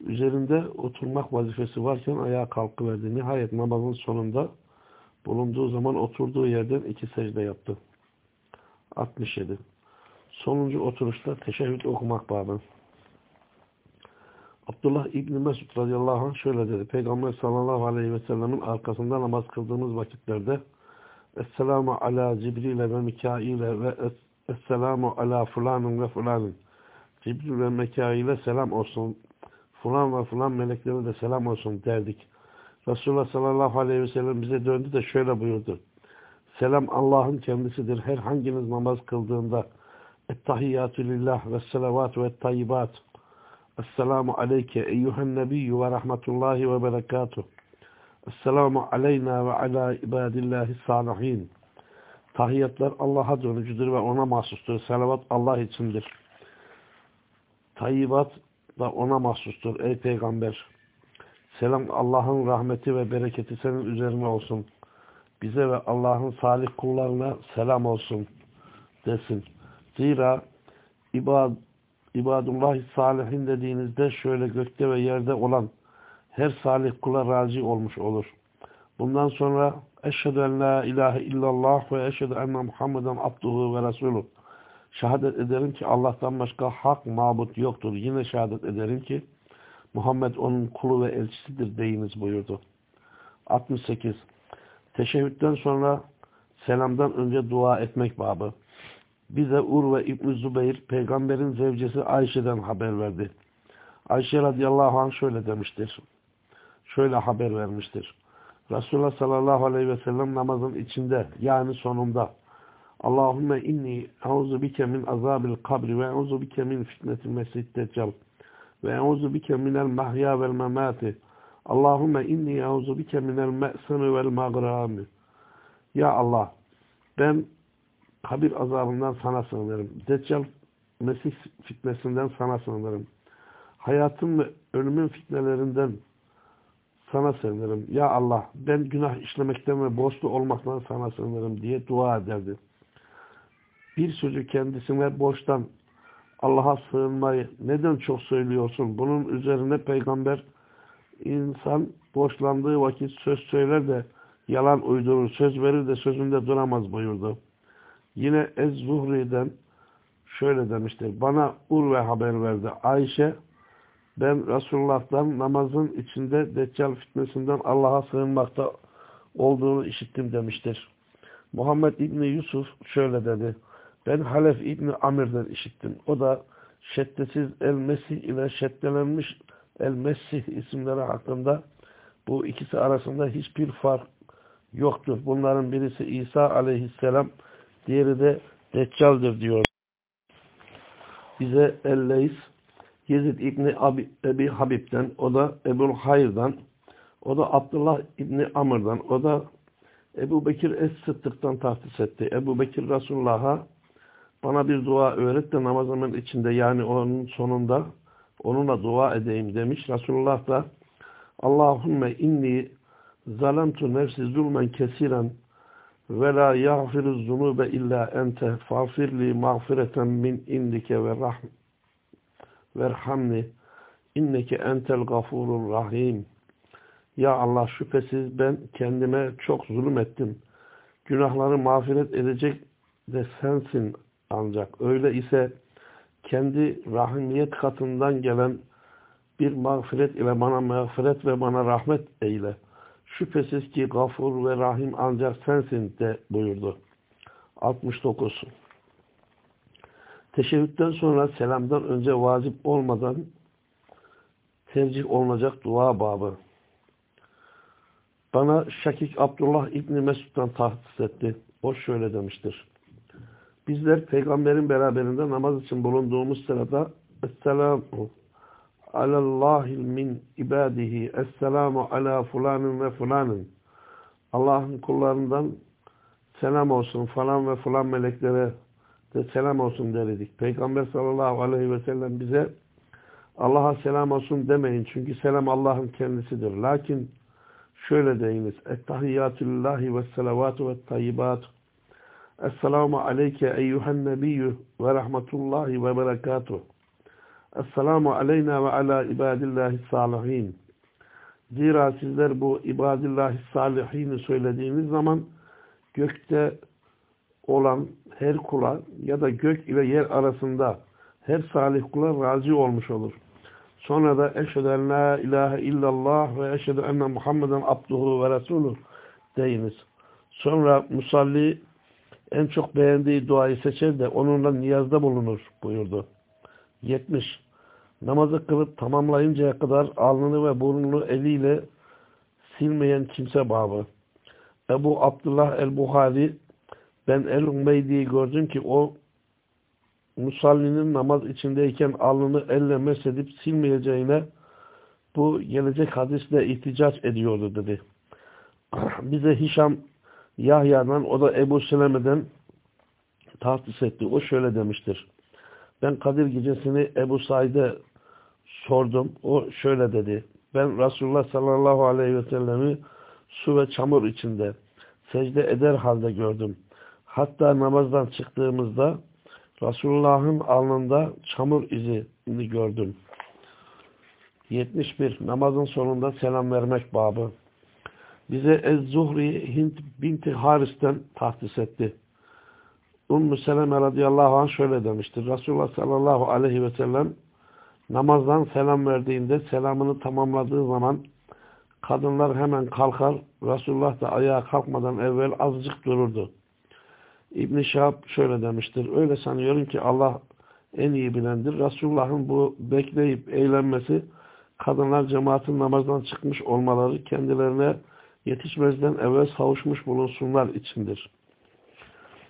Üzerinde oturmak vazifesi varken ayağa kalkıverdi. Nihayet namazın sonunda bulunduğu zaman oturduğu yerden iki secde yaptı. 67. Sonuncu oturuşta teşehhüd okumak babı. Abdullah İbni Mesud radıyallahu anh şöyle dedi. Peygamber sallallahu aleyhi ve sellemin arkasında namaz kıldığımız vakitlerde Esselamu ala Cibril'e ve Mikail'e ve Esselamu ala fulanın ve fulanın. Cibril ve Mikail'e selam olsun. Fulan ve fulan meleklere de selam olsun derdik. Resulullah sallallahu aleyhi ve sellem bize döndü de şöyle buyurdu. Selam Allah'ın kendisidir. Her hanginiz namaz kıldığında Ettahiyyatü lillah ve selavatü ve tayyibat Esselamu aleyke eyyühen nebiyyü ve rahmetullahi ve berekatuh. Esselamu aleyna ve ala ibadillahi salihin. Tahiyyatlar Allah'a dönücüdür ve ona mahsustur. Salavat Allah içindir. Tayyibat da ona mahsustur ey peygamber. Selam Allah'ın rahmeti ve bereketi senin üzerine olsun. Bize ve Allah'ın salih kullarına selam olsun desin. Zira ibad, ibadullah salihin dediğinizde şöyle gökte ve yerde olan her salih kula razı olmuş olur. Bundan sonra eşhedü en la ilahe illallah ve eşhedü enne Muhammeden abduhu ve resuluh. Şehadet ederim ki Allah'tan başka hak mabut yoktur. Yine şehadet ederim ki Muhammed onun kulu ve elçisidir deyiniz buyurdu. 68. Teşehhütten sonra selamdan önce dua etmek babı. Bize Ur ve İbn Zübeyir peygamberin zevcesi Ayşe'den haber verdi. Ayşe radıyallahu anh şöyle demiştir. Şöyle haber vermiştir. Resulullah sallallahu aleyhi ve sellem namazın içinde yani sonunda Allahümme inni euzu min azabil kabri ve euzu bike min fitnetil mesih deccal ve euzu bike minel mahya vel memati Allahümme inni euzu bike minel me'semi vel magrami Ya Allah ben kabir azabından sana sığınırım. Deccal Mesih fitnesinden sana sığınırım. Hayatım ve ölümün fitnelerinden sana sığınırım. Ya Allah ben günah işlemekten ve borçlu olmaktan sana sığınırım diye dua ederdi. Bir sözü kendisine borçtan Allah'a sığınmayı neden çok söylüyorsun? Bunun üzerine peygamber insan borçlandığı vakit söz söyler de yalan uydurur, söz verir de sözünde duramaz buyurdu. Yine Ez-Zuhri'den şöyle demiştir. Bana Urve haber verdi. Ayşe ben Resulullah'tan namazın içinde Deccal fitnesinden Allah'a sığınmakta olduğunu işittim demiştir. Muhammed İbni Yusuf şöyle dedi. Ben Halef İbni Amir'den işittim. O da şeddesiz El-Mesih ile şeddelenmiş El-Mesih isimleri hakkında bu ikisi arasında hiçbir fark yoktur. Bunların birisi İsa aleyhisselam, diğeri de Deccal'dir diyor. Bize El-Leys, Yezid İbni Abi, Ebi Habib'den, o da Ebul Hayr'dan, o da Abdullah İbni Amr'dan, o da Ebu Bekir Es-Sıddık'tan tahsis etti. Ebu Bekir Resulullah'a bana bir dua öğret de namazımın içinde yani onun sonunda onunla dua edeyim demiş. Resulullah da Allahümme inni zalemtu nefsi zulmen kesiren ve la yağfiru zunube illa ente fağfirli mağfireten min indike ve rahm verhamni inneke entel gafurur rahim ya Allah şüphesiz ben kendime çok zulüm ettim. Günahları mağfiret edecek de sensin ancak. Öyle ise kendi rahimiyet katından gelen bir mağfiret ile bana mağfiret ve bana rahmet eyle. Şüphesiz ki gafur ve rahim ancak sensin de buyurdu. 69. Teşebbütten sonra selamdan önce vacip olmadan tercih olunacak dua babı. Bana Şakik Abdullah İbni Mesud'dan tahsis etti. O şöyle demiştir. Bizler peygamberin beraberinde namaz için bulunduğumuz sırada Esselamu alallahil min ibadihi Esselamu ala fulanın ve fulanın Allah'ın kullarından selam olsun falan ve falan meleklere de selam olsun derdik. Peygamber sallallahu aleyhi ve sellem bize Allah'a selam olsun demeyin. Çünkü selam Allah'ın kendisidir. Lakin şöyle deyiniz. Ettehiyyatüllahi ve selavatu ve tayyibatu. Esselamu aleyke eyyühen nebiyyü ve rahmetullahi ve berekatuhu. Esselamu aleyna ve ala ibadillahi salihin. Zira sizler bu ibadillahi salihini söylediğiniz zaman gökte olan her kula ya da gök ile yer arasında her salih kula razı olmuş olur. Sonra da eşhedü en la ilahe illallah ve eşhedü enne Muhammeden abduhu ve resuluh deyiniz. Sonra musalli en çok beğendiği duayı seçer de onunla niyazda bulunur buyurdu. 70. Namazı kılıp tamamlayıncaya kadar alnını ve burnunu eliyle silmeyen kimse babı. Ebu Abdullah el-Buhari ben El-Umeydi'yi gördüm ki o musallinin namaz içindeyken alnını elle mesedip silmeyeceğine bu gelecek hadisle ihticaç ediyordu dedi. <clears throat> Bize Hişam Yahya'dan o da Ebu Seleme'den tahsis etti. O şöyle demiştir. Ben Kadir gecesini Ebu Said'e sordum. O şöyle dedi. Ben Resulullah sallallahu aleyhi ve sellemi su ve çamur içinde secde eder halde gördüm. Hatta namazdan çıktığımızda Resulullah'ın alnında çamur izini gördüm. 71. Namazın sonunda selam vermek babı. Bize Ez-Zuhri Hint binti Haris'ten tahsis etti. Ümmü Seleme radıyallahu anh şöyle demiştir. Resulullah sallallahu aleyhi ve sellem namazdan selam verdiğinde selamını tamamladığı zaman kadınlar hemen kalkar. Resulullah da ayağa kalkmadan evvel azıcık dururdu. İbn-i şöyle demiştir. Öyle sanıyorum ki Allah en iyi bilendir. Resulullah'ın bu bekleyip eğlenmesi kadınlar cemaatin namazdan çıkmış olmaları kendilerine yetişmezden evvel savuşmuş bulunsunlar içindir.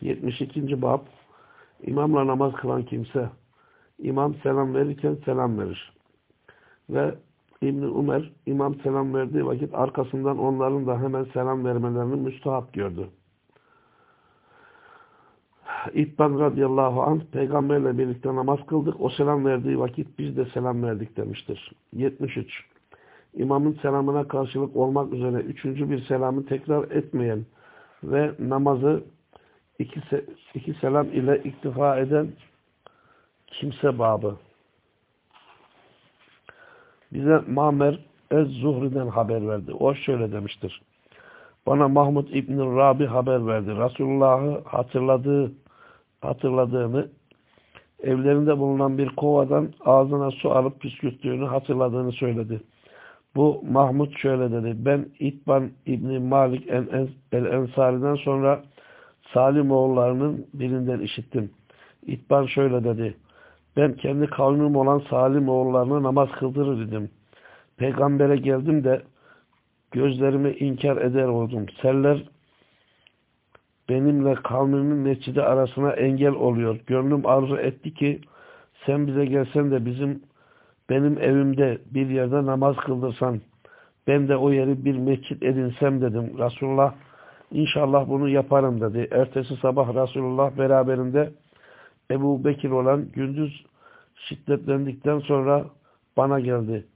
72. bab İmamla namaz kılan kimse imam selam verirken selam verir. Ve İbni Umer imam selam verdiği vakit arkasından onların da hemen selam vermelerini müstahap gördü. İbban radıyallahu anh peygamberle birlikte namaz kıldık. O selam verdiği vakit biz de selam verdik demiştir. 73. İmamın selamına karşılık olmak üzere üçüncü bir selamı tekrar etmeyen ve namazı iki, se iki selam ile iktifa eden kimse babı. Bize Mamer Ez-Zuhri'den haber verdi. O şöyle demiştir. Bana Mahmud İbn Rabi haber verdi. Resulullah'ı hatırladığı hatırladığını, evlerinde bulunan bir kovadan ağzına su alıp püskürttüğünü hatırladığını söyledi. Bu Mahmud şöyle dedi. Ben İtban İbni Malik el-Ensari'den sonra Salim oğullarının birinden işittim. İtban şöyle dedi. Ben kendi kavmim olan Salim oğullarına namaz kıldırır dedim. Peygambere geldim de gözlerimi inkar eder oldum. Seller benimle kavmimin mescidi arasına engel oluyor. Gönlüm arzu etti ki sen bize gelsen de bizim benim evimde bir yerde namaz kıldırsan ben de o yeri bir mescit edinsem dedim. Resulullah inşallah bunu yaparım dedi. Ertesi sabah Resulullah beraberinde Ebu Bekir olan gündüz şiddetlendikten sonra bana geldi.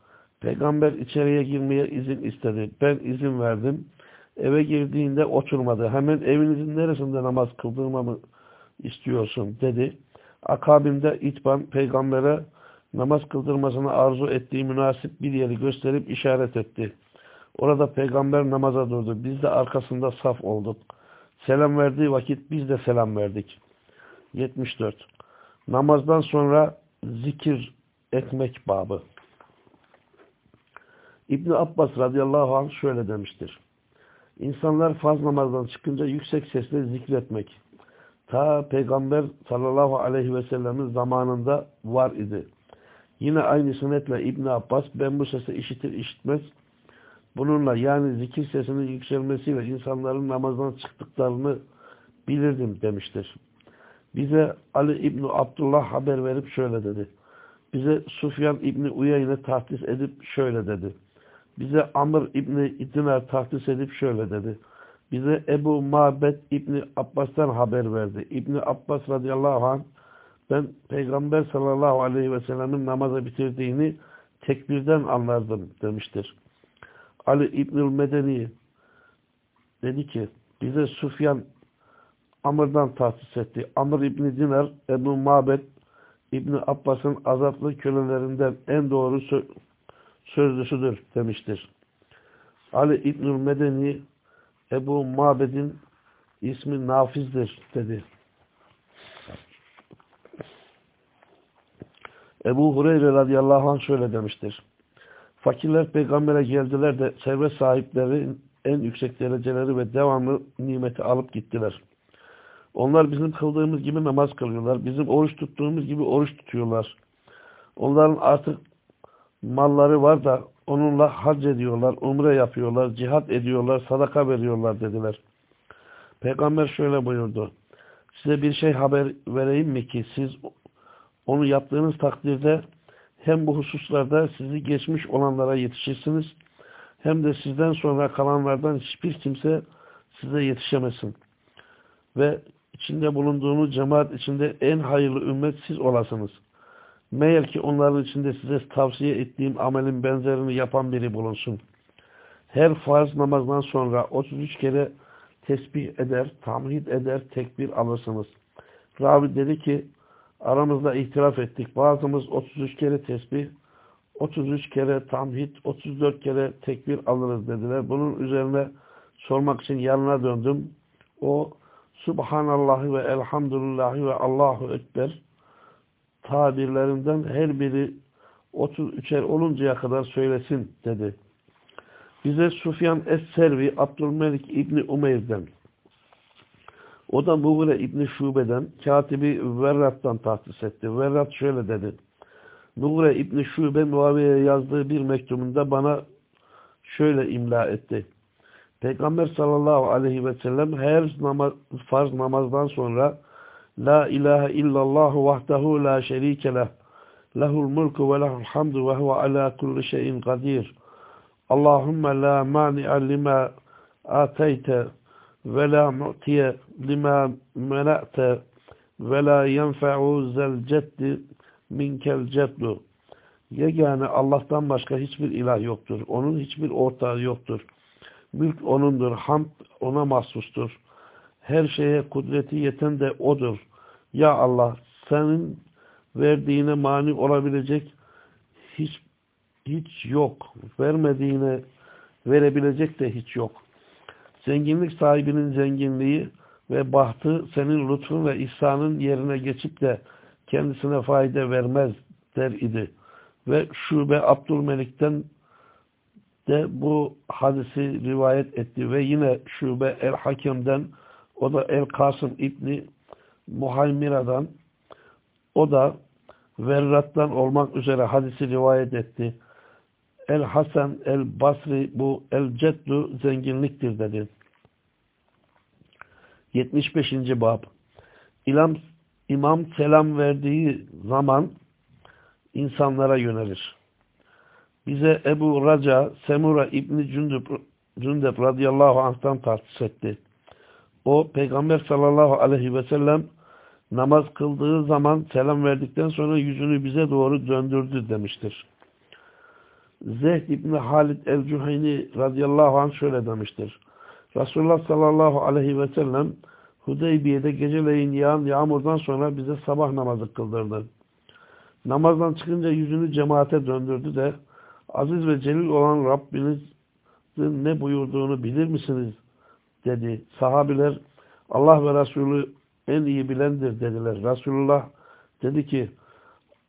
Peygamber içeriye girmeye izin istedi. Ben izin verdim. Eve girdiğinde oturmadı. Hemen evinizin neresinde namaz kıldırmamı istiyorsun dedi. Akabinde İtban peygambere namaz kıldırmasını arzu ettiği münasip bir yeri gösterip işaret etti. Orada peygamber namaza durdu. Biz de arkasında saf olduk. Selam verdiği vakit biz de selam verdik. 74. Namazdan sonra zikir etmek babı. İbn Abbas radıyallahu anh şöyle demiştir. İnsanlar farz namazdan çıkınca yüksek sesle zikretmek. Ta Peygamber sallallahu aleyhi ve sellemin zamanında var idi. Yine aynı sünnetle İbn Abbas ben bu sesi işitir işitmez bununla yani zikir sesinin yükselmesiyle insanların namazdan çıktıklarını bilirdim demiştir. Bize Ali İbni Abdullah haber verip şöyle dedi. Bize Sufyan İbni Uyeyne tahtis edip şöyle dedi. Bize Amr İbni Dinar tahtis edip şöyle dedi. Bize Ebu Mabed İbni Abbas'tan haber verdi. İbni Abbas radıyallahu anh ben Peygamber sallallahu aleyhi ve sellemin namaza bitirdiğini tekbirden anlardım demiştir. Ali İbnül Medeni dedi ki bize Sufyan Amr'dan tahsis etti. Amr İbni Dinar Ebu Mabed İbni Abbas'ın azaplı kölelerinden en doğru sözlüsüdür demiştir. Ali İbnül Medeni Ebu Mabed'in ismi Nafiz'dir dedi. Ebu Hureyre radıyallahu anh şöyle demiştir. Fakirler peygambere geldiler de servet sahipleri en yüksek dereceleri ve devamlı nimeti alıp gittiler. Onlar bizim kıldığımız gibi namaz kılıyorlar. Bizim oruç tuttuğumuz gibi oruç tutuyorlar. Onların artık malları var da onunla hac ediyorlar, umre yapıyorlar, cihat ediyorlar, sadaka veriyorlar dediler. Peygamber şöyle buyurdu. Size bir şey haber vereyim mi ki siz Onu yaptığınız takdirde hem bu hususlarda sizi geçmiş olanlara yetişirsiniz hem de sizden sonra kalanlardan hiçbir kimse size yetişemesin. Ve içinde bulunduğunuz cemaat içinde en hayırlı ümmet siz olasınız. Meğer ki onların içinde size tavsiye ettiğim amelin benzerini yapan biri bulunsun. Her farz namazdan sonra 33 kere tesbih eder, tamhid eder, tekbir alırsınız. Ravi dedi ki aramızda ihtilaf ettik. Bazımız 33 kere tesbih, 33 kere tamhid, 34 kere tekbir alırız dediler. Bunun üzerine sormak için yanına döndüm. O Subhanallah ve Elhamdülillahi ve Allahu Ekber tabirlerinden her biri 33'er oluncaya kadar söylesin dedi. Bize Sufyan Es-Servi Abdülmelik İbni Umeyr'den o da Mughire İbni Şube'den Katibi Verrat'tan tahsis etti. Verrat şöyle dedi. Mughire İbni Şube Muaviye'ye yazdığı bir mektubunda bana şöyle imla etti. Peygamber sallallahu aleyhi ve sellem her namaz, farz namazdan sonra La ilahe illallah vahdehu la şerike leh lehul mulku ve lehul hamdu ve huve ala kulli şeyin kadir Allahümme la mani'a lima ateyte ve la mu'tiye lima mena'te ve la yenfe'u zel ceddi minkel ceddu yegane Allah'tan başka hiçbir ilah yoktur. Onun hiçbir ortağı yoktur. Mülk O'nundur. Hamd O'na mahsustur. Her şeye kudreti yeten de O'dur. Ya Allah senin verdiğine mani olabilecek hiç hiç yok. Vermediğine verebilecek de hiç yok. Zenginlik sahibinin zenginliği ve bahtı senin lütfun ve ihsanın yerine geçip de kendisine fayda vermez der idi. Ve Şube Abdülmelik'ten de bu hadisi rivayet etti ve yine Şube el-Hakem'den o da el-Kasım İbni Muhaymira'dan o da Verrat'tan olmak üzere hadisi rivayet etti. El-Hasan el-Basri bu el-Ceddu zenginliktir dedi. 75. Bab İmam, selam verdiği zaman insanlara yönelir. Bize Ebu Raca Semura İbni Cündüb, Cündeb radıyallahu anh'tan tartış etti. O Peygamber sallallahu aleyhi ve sellem namaz kıldığı zaman selam verdikten sonra yüzünü bize doğru döndürdü demiştir. Zehd İbni Halid el-Cüheyni radıyallahu anh şöyle demiştir. Resulullah sallallahu aleyhi ve sellem Hudeybiye'de geceleyin yağan yağmurdan sonra bize sabah namazı kıldırdı. Namazdan çıkınca yüzünü cemaate döndürdü de aziz ve celil olan Rabbinizin ne buyurduğunu bilir misiniz? dedi. Sahabiler Allah ve Resulü en iyi bilendir dediler. Resulullah dedi ki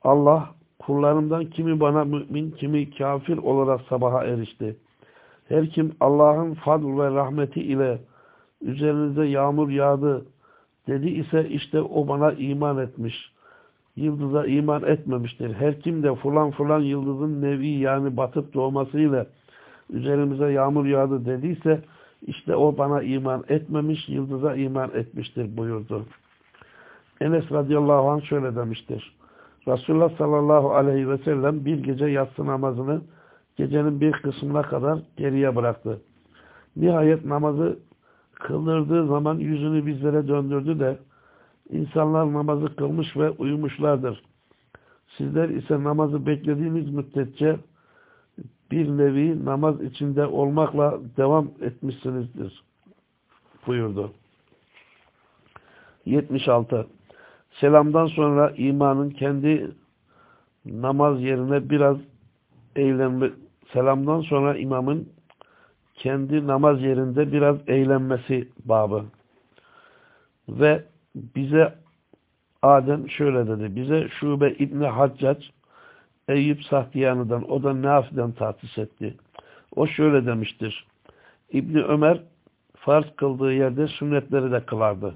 Allah kullarımdan kimi bana mümin kimi kafir olarak sabaha erişti. Her kim Allah'ın fadl ve rahmeti ile üzerinize yağmur yağdı dedi ise işte o bana iman etmiş. Yıldıza iman etmemiştir. Her kim de fulan fulan yıldızın nevi yani batıp doğmasıyla üzerimize yağmur yağdı dediyse işte o bana iman etmemiş, yıldıza iman etmiştir buyurdu. Enes radıyallahu anh şöyle demiştir. Resulullah sallallahu aleyhi ve sellem bir gece yatsı namazını gecenin bir kısmına kadar geriye bıraktı. Nihayet namazı kıldırdığı zaman yüzünü bizlere döndürdü de insanlar namazı kılmış ve uyumuşlardır. Sizler ise namazı beklediğiniz müddetçe bir nevi namaz içinde olmakla devam etmişsinizdir buyurdu. 76. Selamdan sonra imanın kendi namaz yerine biraz eğlenme, selamdan sonra imamın kendi namaz yerinde biraz eğlenmesi babı. Ve bize Adem şöyle dedi. Bize Şube İbni Haccac Eyüp Sahtiyanı'dan o da Nafi'den tahsis etti. O şöyle demiştir. İbni Ömer farz kıldığı yerde sünnetleri de kılardı.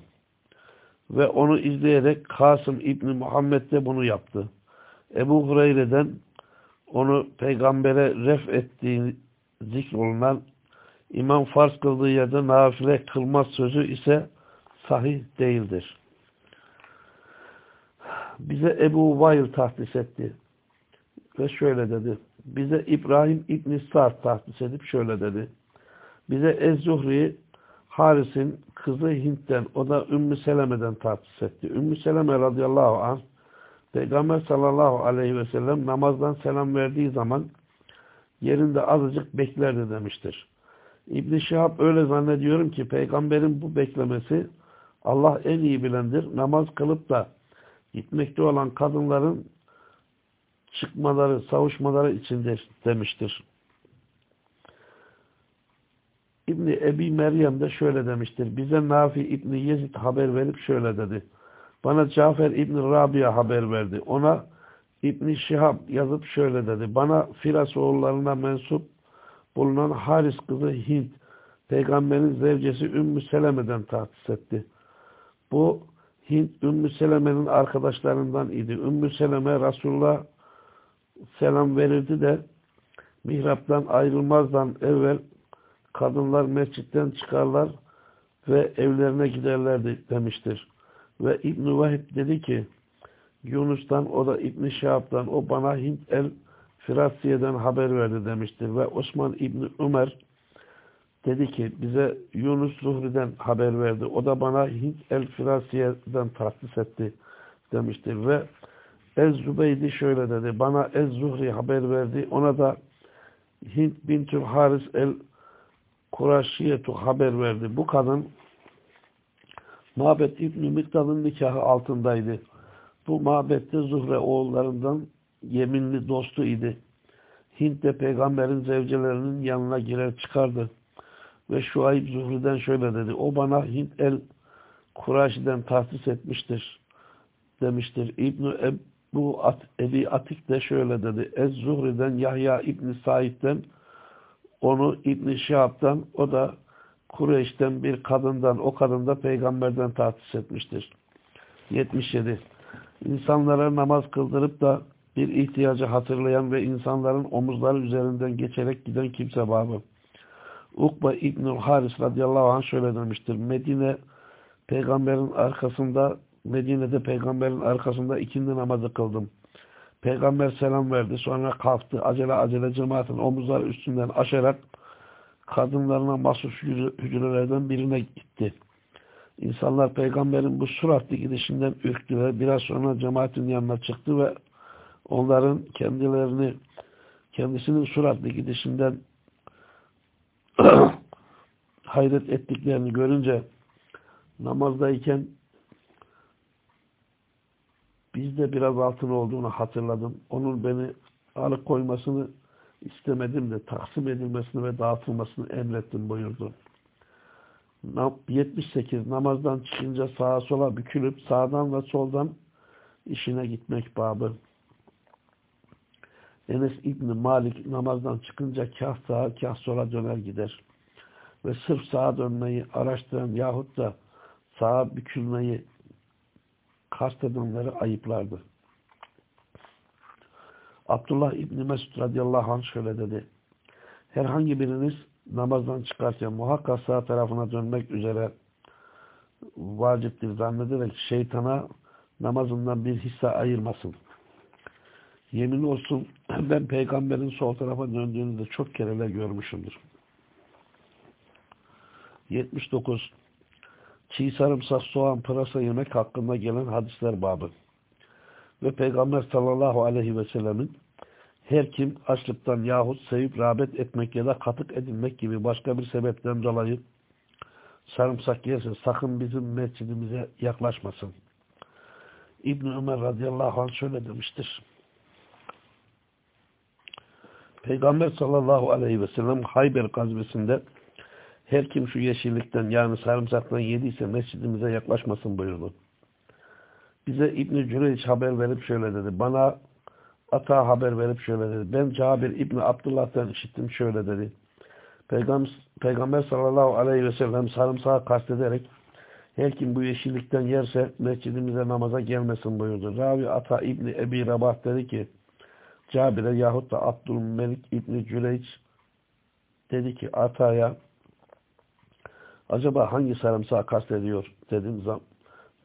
Ve onu izleyerek Kasım İbni Muhammed de bunu yaptı. Ebu Hureyre'den onu peygambere ref ettiği zikrolunan İmam farz kıldığı yerde nafile kılmaz sözü ise sahih değildir. Bize Ebu Vail tahdis etti. Ve şöyle dedi. Bize İbrahim İbn-i Sa'd tahdis edip şöyle dedi. Bize Ez-Zuhri Haris'in kızı Hint'ten, o da Ümmü Seleme'den tahdis etti. Ümmü Seleme radıyallahu anh, Peygamber sallallahu aleyhi ve sellem namazdan selam verdiği zaman yerinde azıcık beklerdi demiştir. İbn-i Şihab öyle zannediyorum ki peygamberin bu beklemesi Allah en iyi bilendir. Namaz kılıp da gitmekte olan kadınların çıkmaları, savuşmaları içindir demiştir. İbni Ebi Meryem de şöyle demiştir. Bize Nafi İbni Yezid haber verip şöyle dedi. Bana Cafer İbni Rabia haber verdi. Ona İbni Şihab yazıp şöyle dedi. Bana Firas oğullarına mensup bulunan Haris kızı Hint, peygamberin zevcesi Ümmü Seleme'den tahsis etti. Bu Hint Ümmü Seleme'nin arkadaşlarından idi. Ümmü Seleme Resulullah selam verirdi de mihraptan ayrılmazdan evvel kadınlar mescitten çıkarlar ve evlerine giderlerdi demiştir. Ve İbn-i dedi ki Yunus'tan o da İbn-i Şahab'dan o bana Hint el Firasiye'den haber verdi demiştir. Ve Osman İbni Ömer dedi ki bize Yunus Zuhri'den haber verdi. O da bana Hint el Firasiye'den tahsis etti demiştir. Ve Ez-Zübeydi şöyle dedi. Bana Ez-Zuhri haber verdi. Ona da Hint bintül Haris el Kuraşiyetu haber verdi. Bu kadın Mabet İbni nikahı altındaydı. Bu mabette Zuhre oğullarından yeminli dostu idi. Hint de peygamberin zevcelerinin yanına girer çıkardı. Ve Şuayb Zuhri'den şöyle dedi. O bana Hint el Kuraşi'den tahsis etmiştir. Demiştir. İbn-i Ebu At, Ebi Atik de şöyle dedi. Ez Zuhri'den Yahya İbni Said'den onu İbn-i Şihab'dan o da Kureyş'ten bir kadından o kadın da peygamberden tahsis etmiştir. 77. İnsanlara namaz kıldırıp da bir ihtiyacı hatırlayan ve insanların omuzları üzerinden geçerek giden kimse babı. Ukba İbnül Haris radıyallahu anh şöyle demiştir. Medine peygamberin arkasında Medine'de peygamberin arkasında ikindi namazı kıldım. Peygamber selam verdi. Sonra kalktı. Acele acele cemaatin omuzları üstünden aşarak kadınlarına mahsus hücrelerden birine gitti. İnsanlar peygamberin bu suratlı gidişinden ürktüler. Biraz sonra cemaatin yanına çıktı ve onların kendilerini kendisinin suratlı gidişinden <clears throat> hayret ettiklerini görünce namazdayken bizde biraz altın olduğunu hatırladım. Onun beni alıkoymasını istemedim de taksim edilmesini ve dağıtılmasını emrettim buyurdu. 78 namazdan çıkınca sağa sola bükülüp sağdan ve soldan işine gitmek babı. Enes İbni Malik namazdan çıkınca kah sağa kah sola döner gider. Ve sırf sağa dönmeyi araştıran yahut da sağa bükülmeyi kastedenleri ayıplardı. Abdullah İbni Mesud radıyallahu anh şöyle dedi. Herhangi biriniz namazdan çıkarken muhakkak sağ tarafına dönmek üzere vaciptir zannederek şeytana namazından bir hisse ayırmasın. Yemin olsun <clears throat> ben peygamberin sol tarafa döndüğünü de çok kereler görmüşümdür. 79. Çiğ sarımsak, soğan, pırasa yemek hakkında gelen hadisler babı. Ve Peygamber sallallahu aleyhi ve sellemin her kim açlıktan yahut sevip rağbet etmek ya da katık edilmek gibi başka bir sebepten dolayı sarımsak yerse sakın bizim mescidimize yaklaşmasın. İbn Ömer radıyallahu anh şöyle demiştir. Peygamber sallallahu aleyhi ve sellem Hayber gazvesinde her kim şu yeşillikten yani sarımsaktan yediyse mescidimize yaklaşmasın buyurdu. Bize İbn-i Cüreyç haber verip şöyle dedi. Bana Ata haber verip şöyle dedi. Ben Cabir İbni Abdullah'tan işittim şöyle dedi. Peygamber, Peygamber sallallahu aleyhi ve sellem sarımsağı kastederek her kim bu yeşillikten yerse mescidimize namaza gelmesin buyurdu. Ravi Ata İbni Ebi Rabah dedi ki Cabir'e yahut da Abdülmelik İbni Cüreyç dedi ki Ata'ya acaba hangi sarımsağı kastediyor dedim.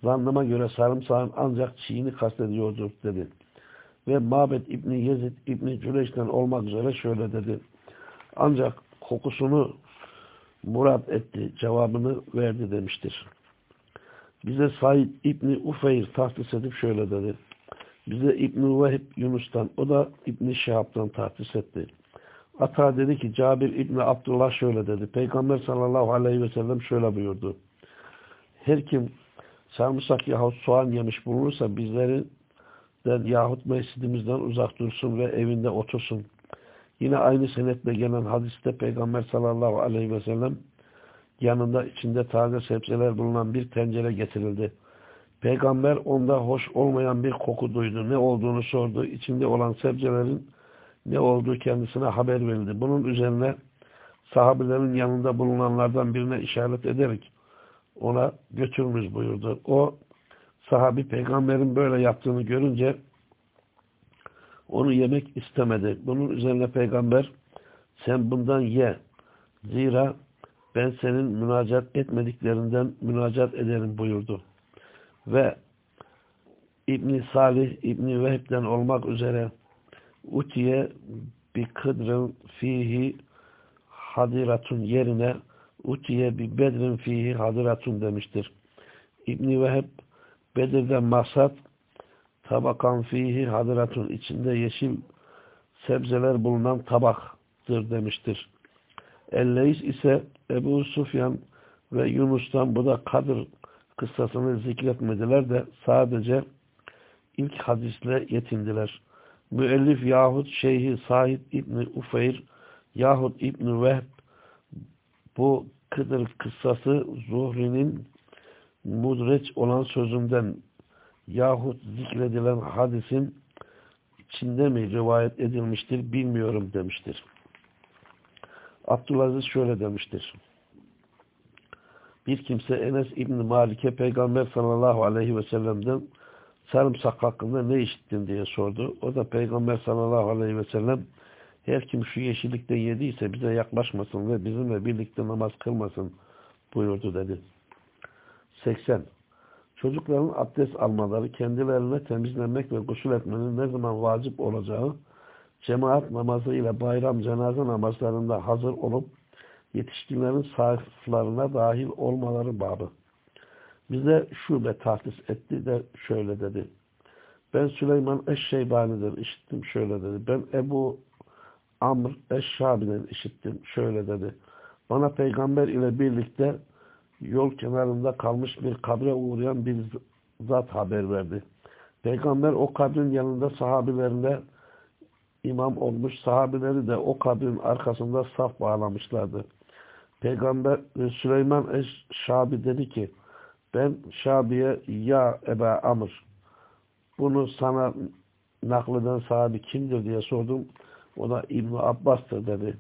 Zannıma göre sarımsağın ancak çiğini kastediyordur dedi. Ve Mabed İbni Yezid İbni Cüleyş'ten olmak üzere şöyle dedi. Ancak kokusunu murad etti, cevabını verdi demiştir. Bize Said İbni Ufeyr tahsis edip şöyle dedi. Bize İbni Vehib Yunus'tan, o da İbni Şehab'dan tahsis etti. Ata dedi ki Cabir İbni Abdullah şöyle dedi. Peygamber sallallahu aleyhi ve sellem şöyle buyurdu. Her kim sarımsak yahut soğan yemiş bulunursa bizleri yahut mescidimizden uzak dursun ve evinde otursun. Yine aynı senetle gelen hadiste Peygamber sallallahu aleyhi ve sellem yanında içinde taze sebzeler bulunan bir tencere getirildi. Peygamber onda hoş olmayan bir koku duydu. Ne olduğunu sordu. İçinde olan sebzelerin ne olduğu kendisine haber verildi. Bunun üzerine sahabelerin yanında bulunanlardan birine işaret ederek ona götürmüş buyurdu. O sahabi peygamberin böyle yaptığını görünce onu yemek istemedi. Bunun üzerine peygamber sen bundan ye. Zira ben senin münacat etmediklerinden münacat ederim buyurdu. Ve İbni Salih İbni Vehb'den olmak üzere utiye bir kıdrın fihi hadiratun yerine utiye bir bedrin fihi hadiratun demiştir. İbni Vehb Bedir'den maksat tabakan fihi hadiratun içinde yeşil sebzeler bulunan tabaktır demiştir. Elleys ise Ebu Sufyan ve Yunus'tan bu da Kadir kıssasını zikretmediler de sadece ilk hadisle yetindiler. Müellif yahut Şeyhi Said İbni Ufeyr yahut İbni Vehb bu Kıdır kıssası Zuhri'nin mudreç olan sözünden yahut zikredilen hadisin içinde mi rivayet edilmiştir bilmiyorum demiştir. Abdülaziz şöyle demiştir. Bir kimse Enes İbni Malik'e Peygamber sallallahu aleyhi ve sellem'den sarımsak hakkında ne işittin diye sordu. O da Peygamber sallallahu aleyhi ve sellem her kim şu yeşillikte yediyse bize yaklaşmasın ve bizimle birlikte namaz kılmasın buyurdu dedi. 80. Çocukların abdest almaları, kendilerine temizlenmek ve gusül etmenin ne zaman vacip olacağı, cemaat namazı ile bayram cenaze namazlarında hazır olup yetişkinlerin sahiflarına dahil olmaları babı. Bize şube tahsis etti de şöyle dedi. Ben Süleyman Eşşeybani'den işittim şöyle dedi. Ben Ebu Amr Eşşabi'den işittim şöyle dedi. Bana peygamber ile birlikte yol kenarında kalmış bir kabre uğrayan bir zat haber verdi. Peygamber o kabrin yanında sahabilerine imam olmuş. Sahabileri de o kabrin arkasında saf bağlamışlardı. Peygamber Süleyman Eş-Şabi dedi ki ben Şabi'ye ya Eba Amr bunu sana nakleden sahabi kimdir diye sordum. O da İbn Abbas'tır dedi.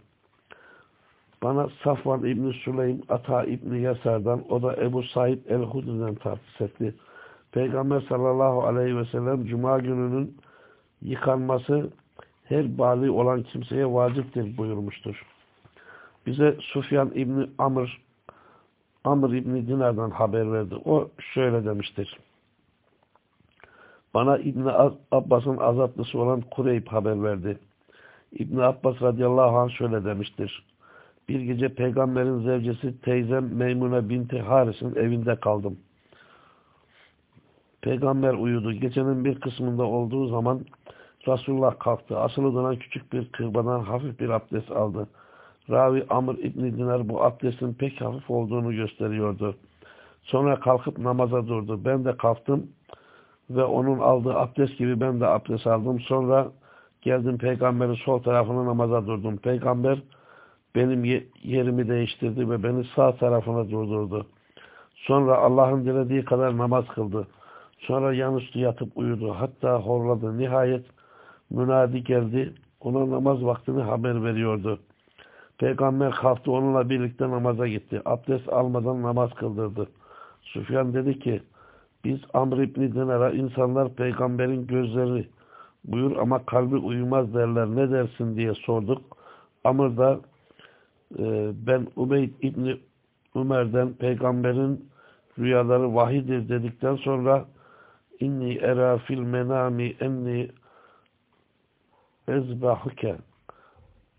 Bana Safvan İbni Süleym, Ata İbni Yasar'dan, o da Ebu Said el-Hudri'den tartış etti. Peygamber sallallahu aleyhi ve sellem Cuma gününün yıkanması her bali olan kimseye vaciptir buyurmuştur. Bize Sufyan İbni Amr, Amr İbni Dinar'dan haber verdi. O şöyle demiştir. Bana İbni Abbas'ın azatlısı olan Kureyb haber verdi. İbni Abbas radıyallahu anh şöyle demiştir. Bir gece peygamberin zevcesi teyzem Meymune binti Haris'in evinde kaldım. Peygamber uyudu. Gecenin bir kısmında olduğu zaman Resulullah kalktı. Asılı dönen küçük bir kırbadan hafif bir abdest aldı. Ravi Amr İbni Dinar bu abdestin pek hafif olduğunu gösteriyordu. Sonra kalkıp namaza durdu. Ben de kalktım ve onun aldığı abdest gibi ben de abdest aldım. Sonra geldim peygamberin sol tarafına namaza durdum. Peygamber benim yerimi değiştirdi ve beni sağ tarafına durdurdu. Sonra Allah'ın dilediği kadar namaz kıldı. Sonra yanüstü yatıp uyudu. Hatta horladı. Nihayet münadi geldi. Ona namaz vaktini haber veriyordu. Peygamber kalktı onunla birlikte namaza gitti. Abdest almadan namaz kıldırdı. Süfyan dedi ki biz Amr İbni Dinar'a insanlar peygamberin gözleri buyur ama kalbi uyumaz derler ne dersin diye sorduk. Amr da e, ben Ubeyd İbni Ömer'den peygamberin rüyaları vahidir dedikten sonra inni era fil menami enni ezbahuke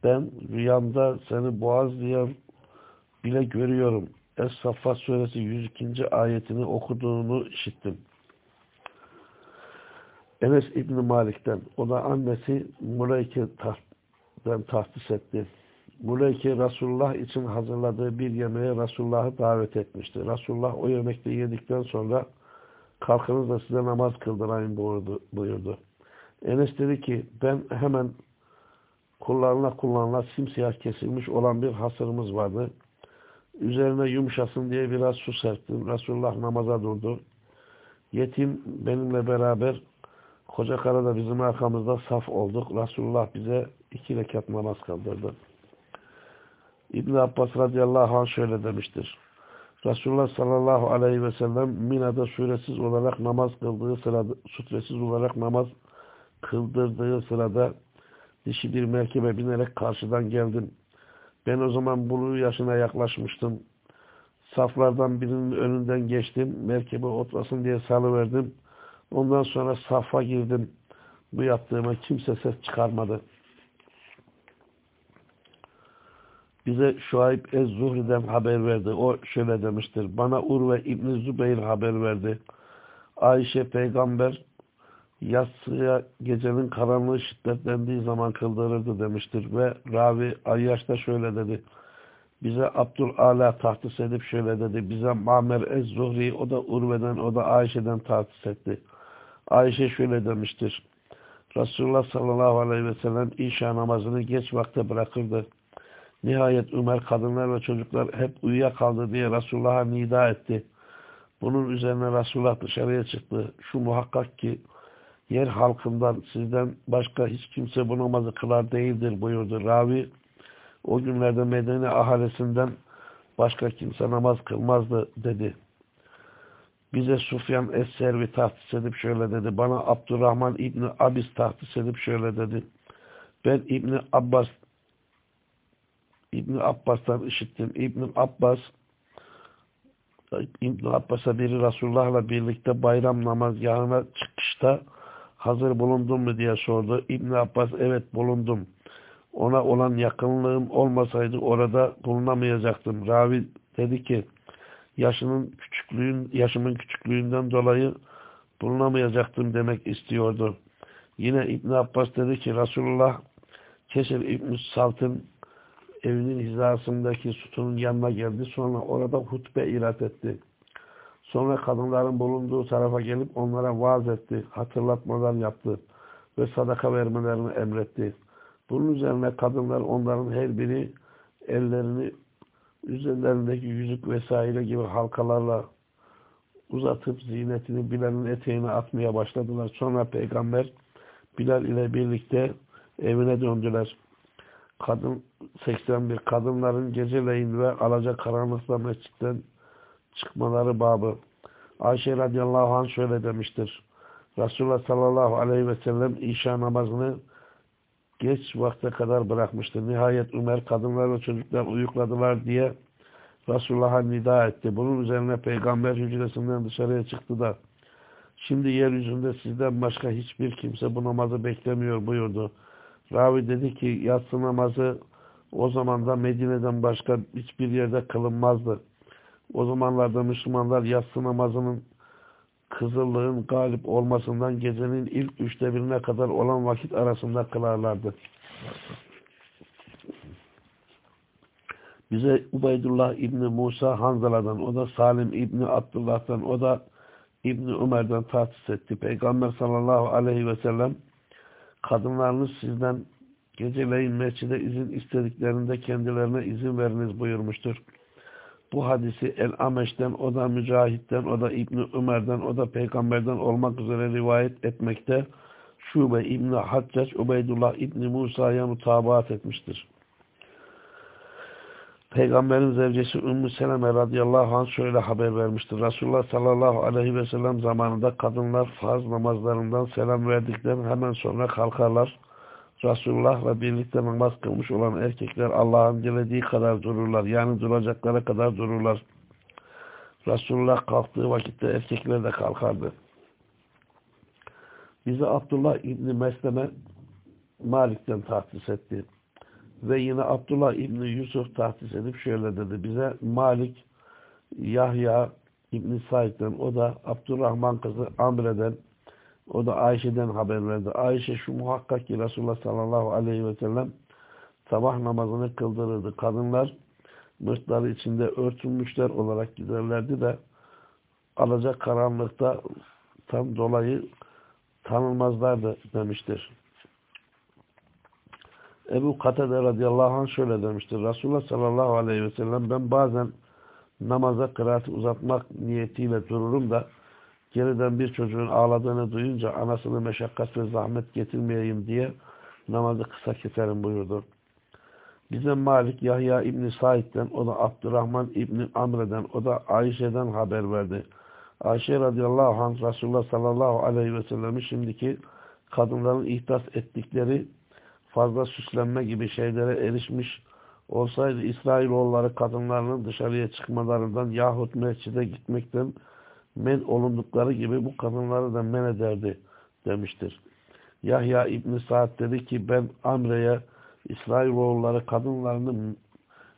ben rüyamda seni boğazlayan bile görüyorum. Es-Saffat suresi 102. ayetini okuduğunu işittim. Enes İbni Malik'ten, o da annesi Muleyke'den tahsis etti. Muleyke Resulullah için hazırladığı bir yemeğe Resulullah'ı davet etmişti. Resulullah o yemekte yedikten sonra kalkınız da size namaz kıldırayım buyurdu. buyurdu. Enes dedi ki ben hemen kullanıla kullanıla simsiyah kesilmiş olan bir hasırımız vardı. Üzerine yumuşasın diye biraz su serptim. Resulullah namaza durdu. Yetim benimle beraber koca karı da bizim arkamızda saf olduk. Resulullah bize iki rekat namaz kaldırdı. İbn Abbas radıyallahu anh şöyle demiştir. Resulullah sallallahu aleyhi ve sellem Mina'da suresiz olarak namaz kıldığı sırada, sutresiz olarak namaz kıldırdığı sırada dişi bir merkebe binerek karşıdan geldim. Ben o zaman buluğ yaşına yaklaşmıştım. Saflardan birinin önünden geçtim. Merkebe oturasın diye salıverdim. Ondan sonra safa girdim. Bu yaptığıma kimse ses çıkarmadı. Bize Şuayb Ez-Zuhri'den haber verdi. O şöyle demiştir. Bana Urve İbni Zübeyir haber verdi. Ayşe peygamber yatsıya gecenin karanlığı şiddetlendiği zaman kıldırırdı demiştir. Ve Ravi Ayyaş da şöyle dedi. Bize Abdülala tahtis edip şöyle dedi. Bize Mamer Ez-Zuhri o da Urve'den o da Ayşe'den tahtis etti. Ayşe şöyle demiştir. Resulullah sallallahu aleyhi ve sellem işa namazını geç vakte bırakırdı. Nihayet Ömer kadınlar ve çocuklar hep uyuyakaldı diye Resulullah'a nida etti. Bunun üzerine Resulullah dışarıya çıktı. Şu muhakkak ki yer halkından sizden başka hiç kimse bu namazı kılar değildir buyurdu. Ravi o günlerde Medine ahalisinden başka kimse namaz kılmazdı dedi. Bize Sufyan Es-Servi tahtis edip şöyle dedi. Bana Abdurrahman İbni Abis tahtis edip şöyle dedi. Ben İbni Abbas İbni Abbas'tan işittim. İbni Abbas İbni Abbas'a biri Resulullah'la birlikte bayram namazgahına çıkışta hazır bulundun mu diye sordu. İbni Abbas evet bulundum. Ona olan yakınlığım olmasaydı orada bulunamayacaktım. Ravi dedi ki yaşının küçüklüğün, yaşımın küçüklüğünden dolayı bulunamayacaktım demek istiyordu. Yine İbn Abbas dedi ki Resulullah Kesir İbn Salt'ın evinin hizasındaki sütunun yanına geldi. Sonra orada hutbe irat etti. Sonra kadınların bulunduğu tarafa gelip onlara vaaz etti. Hatırlatmalar yaptı. Ve sadaka vermelerini emretti. Bunun üzerine kadınlar onların her biri ellerini üzerlerindeki yüzük vesaire gibi halkalarla uzatıp zinetini Bilal'in eteğine atmaya başladılar. Sonra peygamber Bilal ile birlikte evine döndüler. Kadın 81 kadınların geceleyin ve alacak karanlıkla mescitten çıkmaları babı. Ayşe radıyallahu anh şöyle demiştir. Resulullah sallallahu aleyhi ve sellem işa namazını geç vakte kadar bırakmıştı. Nihayet Ömer kadınlar ve çocuklar uyukladılar diye Resulullah'a nida etti. Bunun üzerine peygamber hücresinden dışarıya çıktı da şimdi yeryüzünde sizden başka hiçbir kimse bu namazı beklemiyor buyurdu. Ravi dedi ki yatsı namazı o zaman da Medine'den başka hiçbir yerde kılınmazdı. O zamanlarda Müslümanlar yatsı namazının kızıllığın galip olmasından gecenin ilk üçte birine kadar olan vakit arasında kılarlardı. Bize Ubeydullah İbni Musa Hanzala'dan, o da Salim İbni Abdullah'tan, o da İbni Ömer'den tahsis etti. Peygamber sallallahu aleyhi ve sellem kadınlarınız sizden geceleyin mescide izin istediklerinde kendilerine izin veriniz buyurmuştur. Bu hadisi El-Ameş'ten, o da Mücahit'ten, o da İbni Ömer'den, o da Peygamber'den olmak üzere rivayet etmekte. Şube İbni Haccac, Ubeydullah İbni Musa'ya mutabaat etmiştir. Peygamberin zevcesi Ümmü Seleme radıyallahu anh şöyle haber vermiştir. Resulullah sallallahu aleyhi ve sellem zamanında kadınlar farz namazlarından selam verdikten hemen sonra kalkarlar. Resulullah'la birlikte namaz kılmış olan erkekler Allah'ın dilediği kadar dururlar. Yani duracaklara kadar dururlar. Resulullah kalktığı vakitte erkekler de kalkardı. Bizi Abdullah İbni Mesleme Malik'ten tahsis etti. Ve yine Abdullah İbni Yusuf tahsis edip şöyle dedi. Bize Malik, Yahya İbni Said'den, o da Abdurrahman kızı Amre'den, o da Ayşe'den haber verdi. Ayşe şu muhakkak ki Resulullah sallallahu aleyhi ve sellem sabah namazını kıldırırdı. Kadınlar mırtları içinde örtülmüşler olarak giderlerdi de alacak karanlıkta tam dolayı tanınmazlardı demiştir. Ebu Katede radıyallahu anh şöyle demiştir. Resulullah sallallahu aleyhi ve sellem ben bazen namaza kıraati uzatmak niyetiyle dururum da geriden bir çocuğun ağladığını duyunca anasını meşakkat ve zahmet getirmeyeyim diye namazı kısa keserim buyurdu. Bize Malik Yahya İbni Said'den, o da Abdurrahman İbni Amre'den, o da Ayşe'den haber verdi. Ayşe radıyallahu anh Resulullah sallallahu aleyhi ve sellem'i şimdiki kadınların ihdas ettikleri fazla süslenme gibi şeylere erişmiş olsaydı İsrailoğulları kadınlarının dışarıya çıkmalarından yahut mescide gitmekten men olundukları gibi bu kadınları da men ederdi demiştir. Yahya İbni Sa'd dedi ki ben Amre'ye İsrailoğulları kadınlarını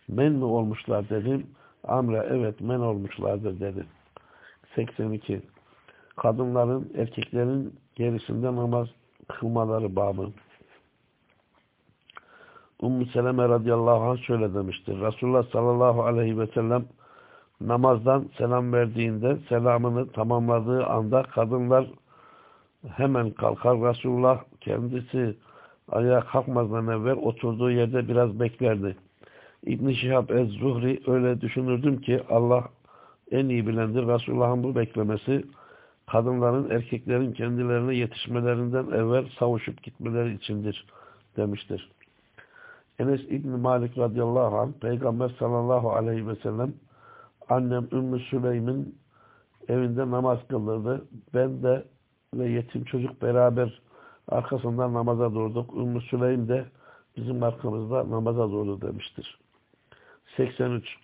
men mi olmuşlar dedim. Amre evet men olmuşlardır dedi. 82. Kadınların erkeklerin gerisinde namaz kılmaları babı. Ummu Seleme radıyallahu anh şöyle demiştir. Resulullah sallallahu aleyhi ve sellem namazdan selam verdiğinde selamını tamamladığı anda kadınlar hemen kalkar. Resulullah kendisi ayağa kalkmazdan evvel oturduğu yerde biraz beklerdi. İbn-i Şihab Ez-Zuhri öyle düşünürdüm ki Allah en iyi bilendir. Resulullah'ın bu beklemesi kadınların erkeklerin kendilerine yetişmelerinden evvel savuşup gitmeleri içindir demiştir. Enes İbni Malik radıyallahu anh Peygamber sallallahu aleyhi ve sellem annem Ümmü Süleym'in evinde namaz kıldırdı. Ben de ve yetim çocuk beraber arkasından namaza durduk. Ümmü Süleym de bizim arkamızda namaza durdu demiştir. 83.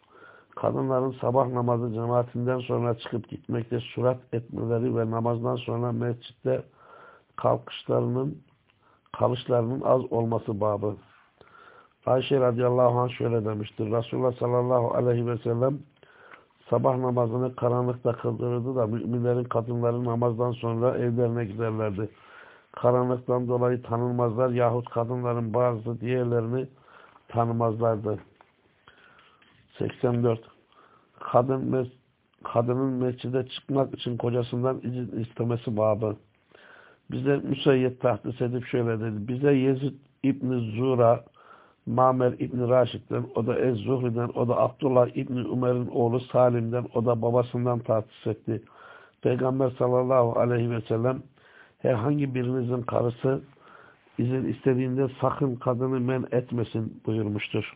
Kadınların sabah namazı cemaatinden sonra çıkıp gitmekte surat etmeleri ve namazdan sonra mescitte kalkışlarının kalışlarının az olması babı. Ayşe radıyallahu anh şöyle demiştir. Resulullah sallallahu aleyhi ve sellem sabah namazını karanlıkta kıldırırdı da müminlerin kadınları namazdan sonra evlerine giderlerdi. Karanlıktan dolayı tanınmazlar yahut kadınların bazı diğerlerini tanımazlardı. 84. Kadın mes kadının mescide çıkmak için kocasından izin istemesi babı. Bize müseyyet tahdis edip şöyle dedi. Bize Yezid İbni Zura Mamer İbni Raşid'den, o da Ez-Zuhri'den, o da Abdullah İbni Umer'in oğlu Salim'den, o da babasından tahsis etti. Peygamber sallallahu aleyhi ve sellem herhangi birinizin karısı izin istediğinde sakın kadını men etmesin buyurmuştur.